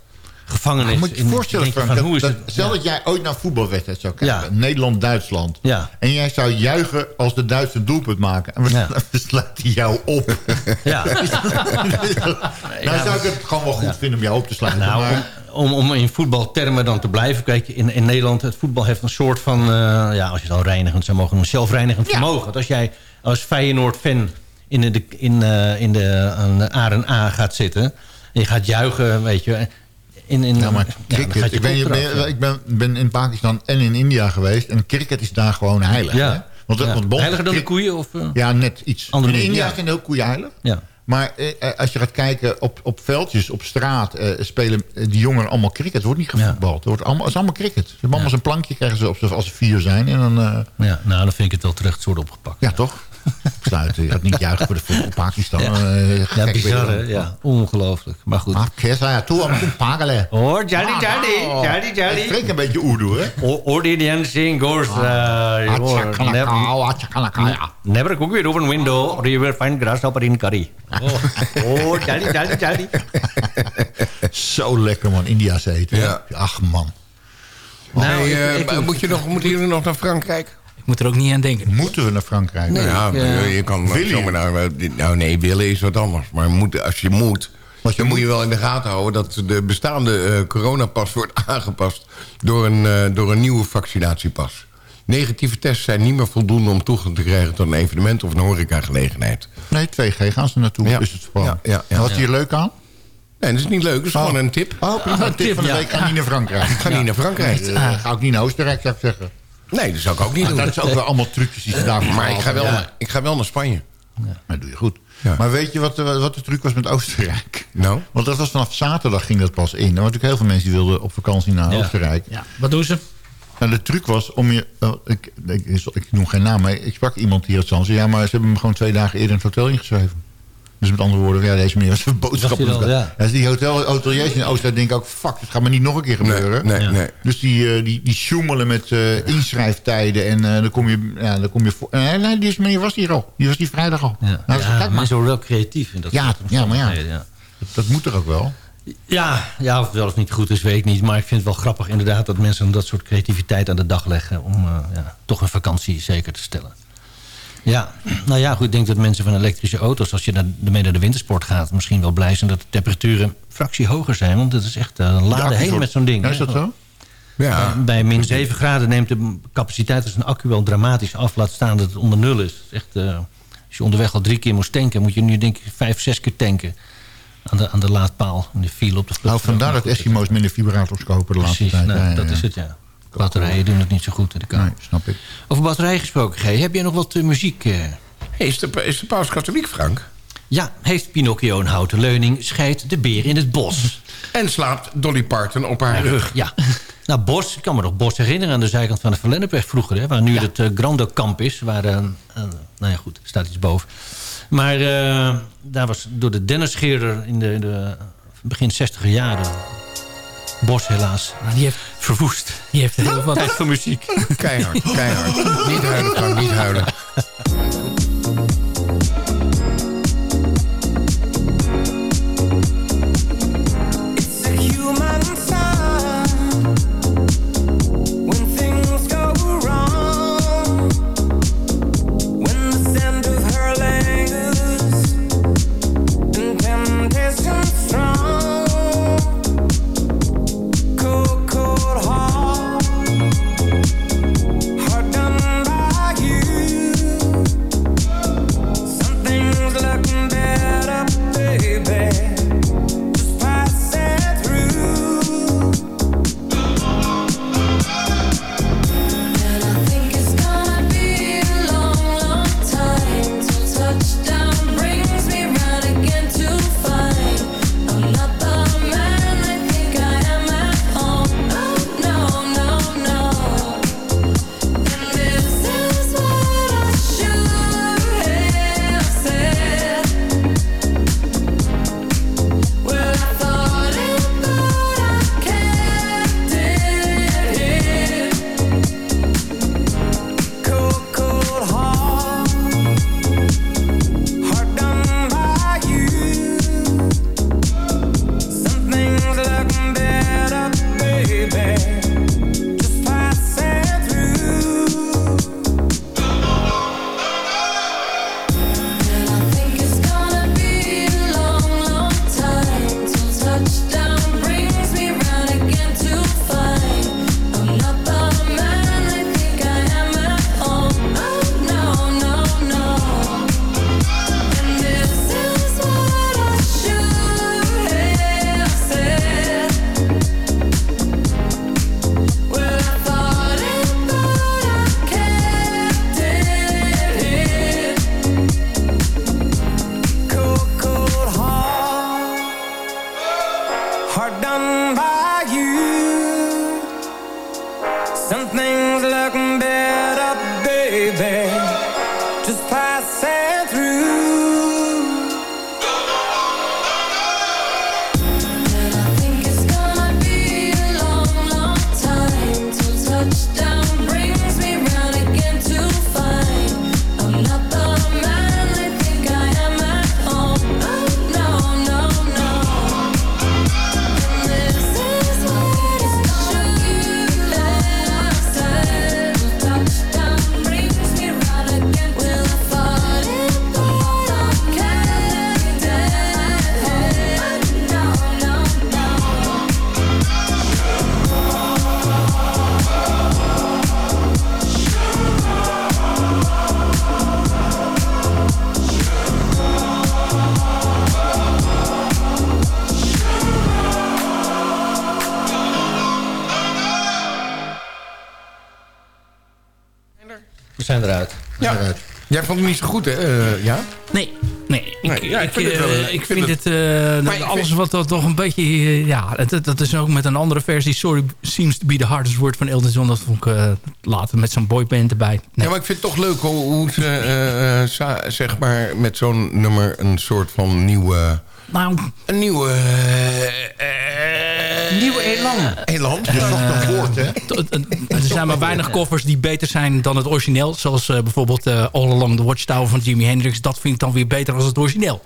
gevangenis. Maar moet je je voorstellen, Frank, van, hoe dat, is dat- het? stel Ja. dat jij ooit naar een voetbalwedstrijd zou kijken. Ja. Nederland-Duitsland. Ja. En jij zou juichen als de Duitse doelpunt maken. En dan slaat hij jou op. Ja. nou zou ik het gewoon wel goed vinden om jou op te sluiten. Nou, maar, om, om in voetbaltermen dan te blijven. Kijk, in, in Nederland, het voetbal heeft een soort van... eh, ja, als je het al reinigend zou mogen noemen, zelfreinigend vermogen. Want als jij als Feyenoord-fan in de, in, eh, in de aan A gaat zitten... en je gaat juichen, weet je... In, in, ja, maar dan cricket, ik, ben, ik ben, ben in Pakistan en in India geweest. En cricket is daar gewoon heilig. Ja. Hè? Want, Ja. Heiliger dan de koeien? Of, eh? Ja, net iets. In India ja. zijn ook koeien heilig. Ja. Maar eh, eh, als je gaat kijken op, op veldjes, op straat... eh, spelen eh, die jongeren allemaal cricket. Het wordt niet gevoetbald. Het, wordt allemaal, het is allemaal cricket. Ze hebben allemaal zo'n plankje krijgen ze op, als ze vier zijn. En dan, eh, Ja, nou, dan vind ik het wel terecht soort opgepakt. ja, toch? Sluiten. Je gaat niet juichen voor de voetbal Pakistan. Ja. Eh, Ja, gek bizar, weer. hè? Ja, ongelooflijk. Maar goed. Ah, Kesa, ja, toe aan het pagelen. Oh, Jali, Jali, Jali, Ik Jali. spreek een beetje Urdu, hè? Saying goes, uh, Atjakalaka, never, cook with open window or you will find grasshopper in curry. Oh, oh Jali, Jali, Jali. Zo lekker, man. India's eten. Ach, man. Nou, Hey, ik- eh, ik- moet je nog, moeten jullie nog naar Frankrijk? Ik moet er ook niet aan denken. Moeten we naar Frankrijk? Nee. ja, je kan zomaar naar... Nou nee, willen is wat anders. Maar moet, als je moet, je dan moet je wel in de gaten houden... dat de bestaande eh, coronapas wordt aangepast... Door een, eh, door een nieuwe vaccinatiepas. Negatieve tests zijn niet meer voldoende om toegang te krijgen... tot een evenement of een horecagelegenheid. Nee, 2G gaan ze naartoe. Ja. Is het gewoon. Ja, ja, ja. En Wat is hier leuk aan? Nee, dat is niet leuk. Dat is gewoon een tip. Oh, prima. Een tip van de ja. week. Ga niet naar Frankrijk. Ik ga niet naar Frankrijk. Eh, ga ook niet naar Oostenrijk, zou ik zeggen. Nee, dat zou ik ook niet Maar doen. dat is ook wel allemaal trucjes die ze daar Maar ik ga, wel, Ja, naar- ik ga wel naar Spanje. dat doe je goed. Ja. Maar weet je wat, de- wat de truc was met Oostenrijk? Nou? Want dat was vanaf zaterdag ging dat pas in. Er waren natuurlijk heel veel mensen die wilden op vakantie naar Ja. Oostenrijk. Ja, wat doen ze? Nou, de truc was om je... oh, ik, ik, ik noem geen naam, maar ik sprak iemand hier uit Zand. Ja, maar ze hebben hem gewoon twee dagen eerder in het hotel ingeschreven. Dus met andere woorden, ja, deze meneer was een je wel, ja. dus die hotel, hoteliers in Oostenrijk denken ook... fuck, het gaat me niet nog een keer gebeuren. Nee, nee, Ja. nee. Dus die, eh, die, die sjoemelen met eh, inschrijftijden. En eh, dan kom je, ja, dan kom je voor. Eh, nee, deze meneer was hier al. Die was die vrijdag al. Ja, Nou, ja maar. worden wel creatief in dat Ja, soort ja, maar ja. ja. Dat, dat moet er ook wel. Ja, ja, of het wel of niet goed is, weet ik niet. Maar ik vind het wel grappig inderdaad dat mensen dat soort creativiteit aan de dag leggen... om eh, ja, toch een vakantie zeker te stellen. Ja, nou ja, goed, ik denk dat mensen van elektrische auto's... als je naar, ermee naar de wintersport gaat... misschien wel blij zijn dat de temperaturen een fractie hoger zijn. Want het is echt eh, een De laden heen met zo'n ding. Ja, is dat zo? Ja. Bij min 7 graden neemt de capaciteit van een accu wel dramatisch af. Laat staan dat het onder nul is. Echt, eh, als je onderweg al drie keer moest tanken... moet je nu denk ik vijf, zes keer tanken. Aan de, aan de laadpaal. In de file op de vlucht. Nou, vandaar dat Eskimo's minder vibrators kopen de laatste Precies, tijd. nou, Ja, ja, dat is het, ja. Batterijen doen het niet zo goed in de kamer. Nee, snap ik. Over batterijen gesproken, G. Heb jij nog wat eh, muziek? eh? Hey, is, de, is de paus katholiek, Frank? Ja, heeft Pinocchio een houten leuning, scheidt de beer in het bos. En slaapt Dolly Parton op haar rug. Ja. Nou, Bos, ik kan me nog Bos herinneren aan de zijkant van de Verlennepweg vroeger. Hè, waar nu het uh, Grando Kamp is. Waar, uh, uh, nou ja, goed, er staat iets boven. Maar uh, daar was door de Dennisscheerder in de, in de begin 60 jaren... Bos helaas. Nou, die heeft verwoest. Die heeft heel wat tijd voor muziek. Keihard, keihard. niet huilen, kan niet huilen. We zijn eruit. We Ja. zijn eruit. Jij vond hem niet zo goed, hè? Eh, ja? Nee, nee. Ik, Nee, ja, ik ik, vind het wel, ik ik vind het... alles vind- wat dat toch een beetje... eh, ja, het, dat is ook met een andere versie. Sorry seems to be the hardest word van Elton John. Dat vond ik eh, later met zo'n boyband erbij. Nee. Ja, maar ik vind het toch leuk hoe, hoe ze, zeg maar, met zo'n nummer een soort van nieuwe... Nou, een nieuwe... Nieuwe elan. Elan. Je zocht een woord, hè? Er zijn maar weinig covers die beter zijn dan het origineel. Zoals eh, bijvoorbeeld eh, All Along the Watchtower van Jimi Hendrix. Dat vind ik dan weer beter dan het origineel.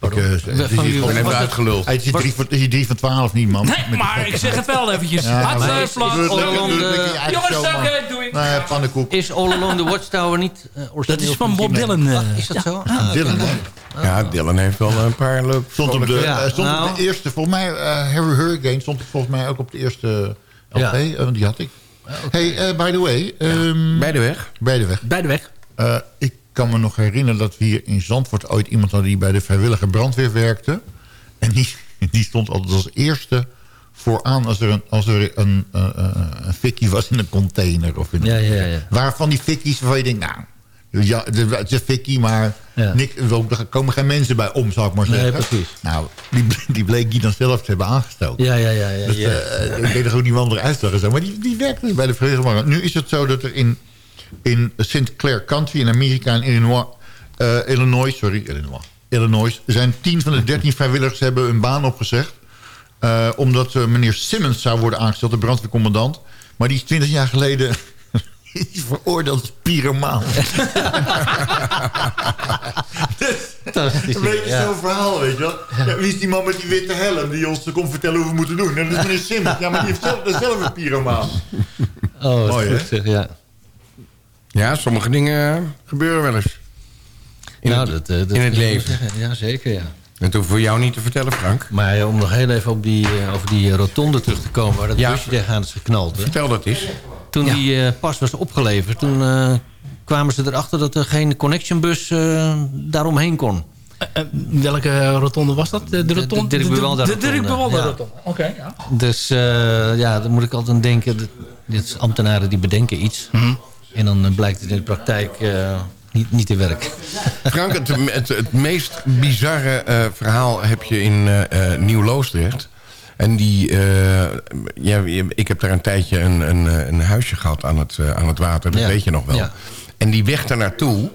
Ik, het is hier gewoon- even uitgeluld. Hij is hier drie drie van twaalf niet, man. Nee, maar ik zeg het wel eventjes. Ja, Hartstikke. Doe doe eigen Jongens, dank, man. eh, doei. Nou ja, pannenkoek. Is All Along the Watchtower niet uh, Dat is van Bob Dylan. eh. Is dat zo? Ja. Ah, Dylan, hè? Ja, Dylan heeft wel een paar leuke... Stond op de, eh, stond nou. op de eerste, volgens mij, eh, Harry Hurricane stond volgens mij ook op de eerste LP. Ja. eh, die had ik. Hey, eh, by the way. ehm, Bij de weg. bij de weg. Bij de weg. Eh, ik kan me nog herinneren dat we hier in Zandvoort ooit iemand hadden die bij de vrijwillige brandweer werkte. En die, die stond altijd als eerste vooraan als er een, als er een, eh, eh, een fikkie was in een container. Of in Ja, ja, ja. Waarvan die fikkies waarvan je denkt, nou, Ja, het is- is Vicky, maar Ja. Er komen geen mensen bij om, zou ik maar Nee, zeggen. precies. Nou, die, die bleek die dan zelf te hebben aangestoken. Ja, ja, ja. ja, Dus, ja. eh, ik weet nog ook niet wat eruit zag en zo. Maar die, die werkte dus bij de vredesmannen. Nu is het zo dat er in, in St. Clair County in Amerika en Illinois, eh, Illinois, sorry, Illinois, Illinois, zijn 10 van de 13 vrijwilligers hebben hun baan opgezegd. eh, omdat eh, meneer Simmons zou worden aangesteld, de brandweercommandant. Maar die is 20 jaar geleden is veroordeeld als pyromaan. Fantastisch, Een beetje ja. zo'n verhaal, weet je wel. Ja, wie is die man met die witte helm die ons komt vertellen hoe we moeten doen? En dat is meneer Simmons. Ja, maar die heeft zelf, is zelf een pyromaan. Oh, Mooi, goed hè? zeg, ja. Ja, sommige dingen gebeuren wel eens. In, nou, het, dat, eh, dat in het leven. Ja, zeker, ja. Dat hoeft voor jou niet te vertellen, Frank. Maar eh, om nog heel even op die, eh, over die rotonde terug te komen... waar dat Ja. busje tegenaan is geknald. Hè? Vertel dat eens. Toen die eh, pas was opgeleverd... toen eh, kwamen ze erachter dat er geen connectionbus eh daaromheen kon. Welke rotonde was dat? De, de rotonde? De, de Dirk Bewalda ja. rotonde. Oké, ja. Dus eh, ja, dan moet ik altijd aan denken... dat- dit is ambtenaren die bedenken iets... Mhm. En dan eh, blijkt het in de praktijk eh, niet, niet te werken. Frank, het, het, het meest bizarre eh, verhaal heb je in eh, Nieuw-Loosdrecht. En die, ja, ik heb daar een tijdje een, een, een huisje gehad aan het, aan het water. Dat Ja. weet je nog wel. Ja. En die weg daar naartoe,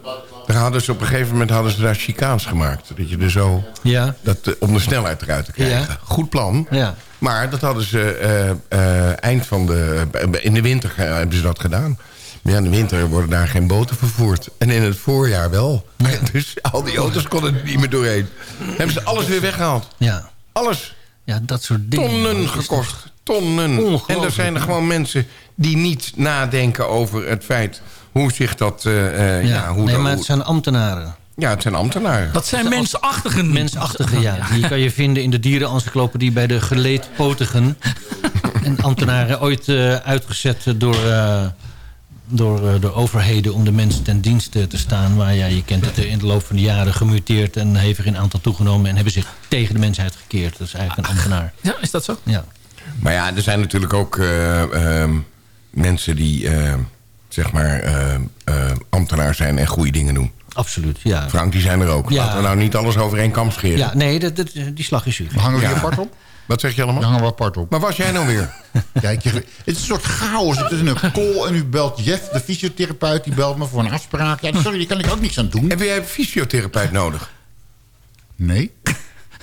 daar hadden ze op een gegeven moment hadden ze daar chicaans gemaakt. Dat je er zo, Ja. dat, om de snelheid eruit te krijgen. Ja. Goed plan. Ja. Maar dat hadden ze eind van de... In de winter hebben ze dat gedaan. Maar ja, in de winter worden daar geen boten vervoerd. En in het voorjaar wel. Dus al die auto's konden er niet meer doorheen. Hebben ze alles weer weggehaald. Ja. Alles. Ja, dat soort dingen. Tonnen gekost. Tonnen. En er zijn er gewoon mensen die niet nadenken over het feit... hoe zich dat... eh, eh, Ja, ja, hoe nee, dat- maar het zijn ambtenaren. ja, het zijn ambtenaren. Dat zijn mensachtigen. Mensachtige, ja. Die kan je vinden in de dierenencyclopedie bij de geleedpotigen. en ambtenaren ooit eh, uitgezet door, eh, door eh, de overheden om de mensen ten dienste te staan. Maar ja, je kent het eh, in de loop van de jaren gemuteerd en hevig in aantal toegenomen. En hebben zich tegen de mensheid gekeerd. Dat is eigenlijk een ambtenaar. Ja, is dat zo? Ja. Maar ja, er zijn natuurlijk ook eh, ehm, mensen die... eh, zeg maar ambtenaar zijn en goede dingen doen. Absoluut, ja. Frank, die zijn er ook. Ja. Laten we nou niet alles over één kam scheren. Ja, nee, dat, dat, die slag is u. Hangen we Ja. hier apart op? Wat zeg je allemaal? Dan hangen we apart op. Maar was jij nou weer? Kijk, je- het is een soort chaos. Het is een call en u belt Jeff, de fysiotherapeut. Die belt me voor een afspraak. Ja, sorry, daar kan ik ook niks aan doen. Heb jij een fysiotherapeut nodig? Nee.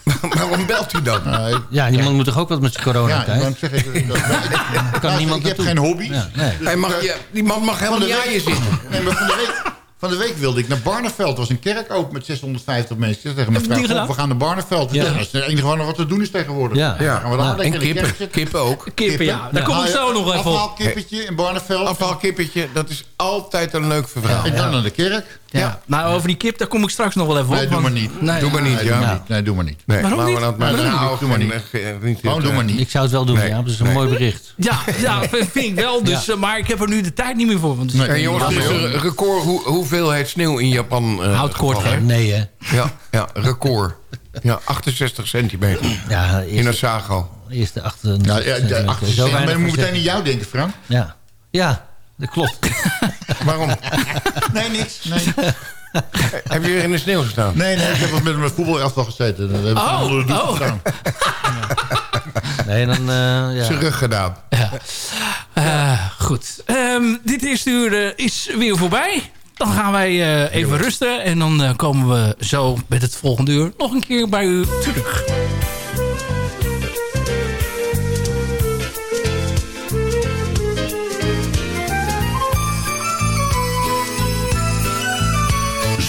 Waarom belt u dan? Nee. Ja, die man moet toch ook wat met zijn Ja, dan zeg ik... Dat, kan Nou, niemand ik heb geen hobby's. Ja, nee. Hij mag, ja, die man mag helemaal Van niet aan je zitten. Nee, maar van de week... Van de week wilde ik naar Barneveld. Er was een kerk open met 650 mensen. Ik zeg tegen mijn Heb je die vrouw, gedaan? "Goh, we gaan naar Barneveld. Ja. Dat is het enige wat nog wat te doen is tegenwoordig. Ja. Gaan we daar lekker En kippen. Kippen ook. Kippen, ja. Daar kom ik zo nog even op. Afhaalkippetje in Barneveld. Afvalkippetje, dat is altijd een leuk verhaal. En dan naar de kerk. Ja. Nou, over die kip, daar kom ik straks nog wel even op. Nee, doe want- maar niet. Nee, Doe maar niet, doe maar niet. Nee, doe maar niet. Nee, Waarom niet? dat maar nou? Doe maar niet. Gewoon doe maar niet. Ik zou het wel doen, Nee. ja. Dat is een Nee. mooi bericht. Ja, ja, vind ik wel. Dus, eh, maar ik heb er nu de tijd niet meer voor. Want Nee. Hey, jongens, er is een record hoe, hoeveelheid sneeuw in Japan eh Houd kort, gevallen. hè? Nee, hè? Ja, ja, record. Ja, 68 centimeter. Ja, In Asago. eerst de achter... Ja, ja, ja, achter Zo dan moet meteen aan jou denken, Frank. Ja. ja, dat klopt. Waarom? Nee, niks. Nee, Heb je weer in de sneeuw gestaan? nee, nee ik heb wat met mijn voetbalelftal gezeten. We hebben Oh, het onder de doek oh. gedaan. Nee, dan... eh, ja. Zijn rug gedaan. Eh, goed. Ehm, dit eerste uur eh, is weer voorbij. Dan gaan wij eh, even rusten. En dan komen we zo met het volgende uur nog een keer bij u terug.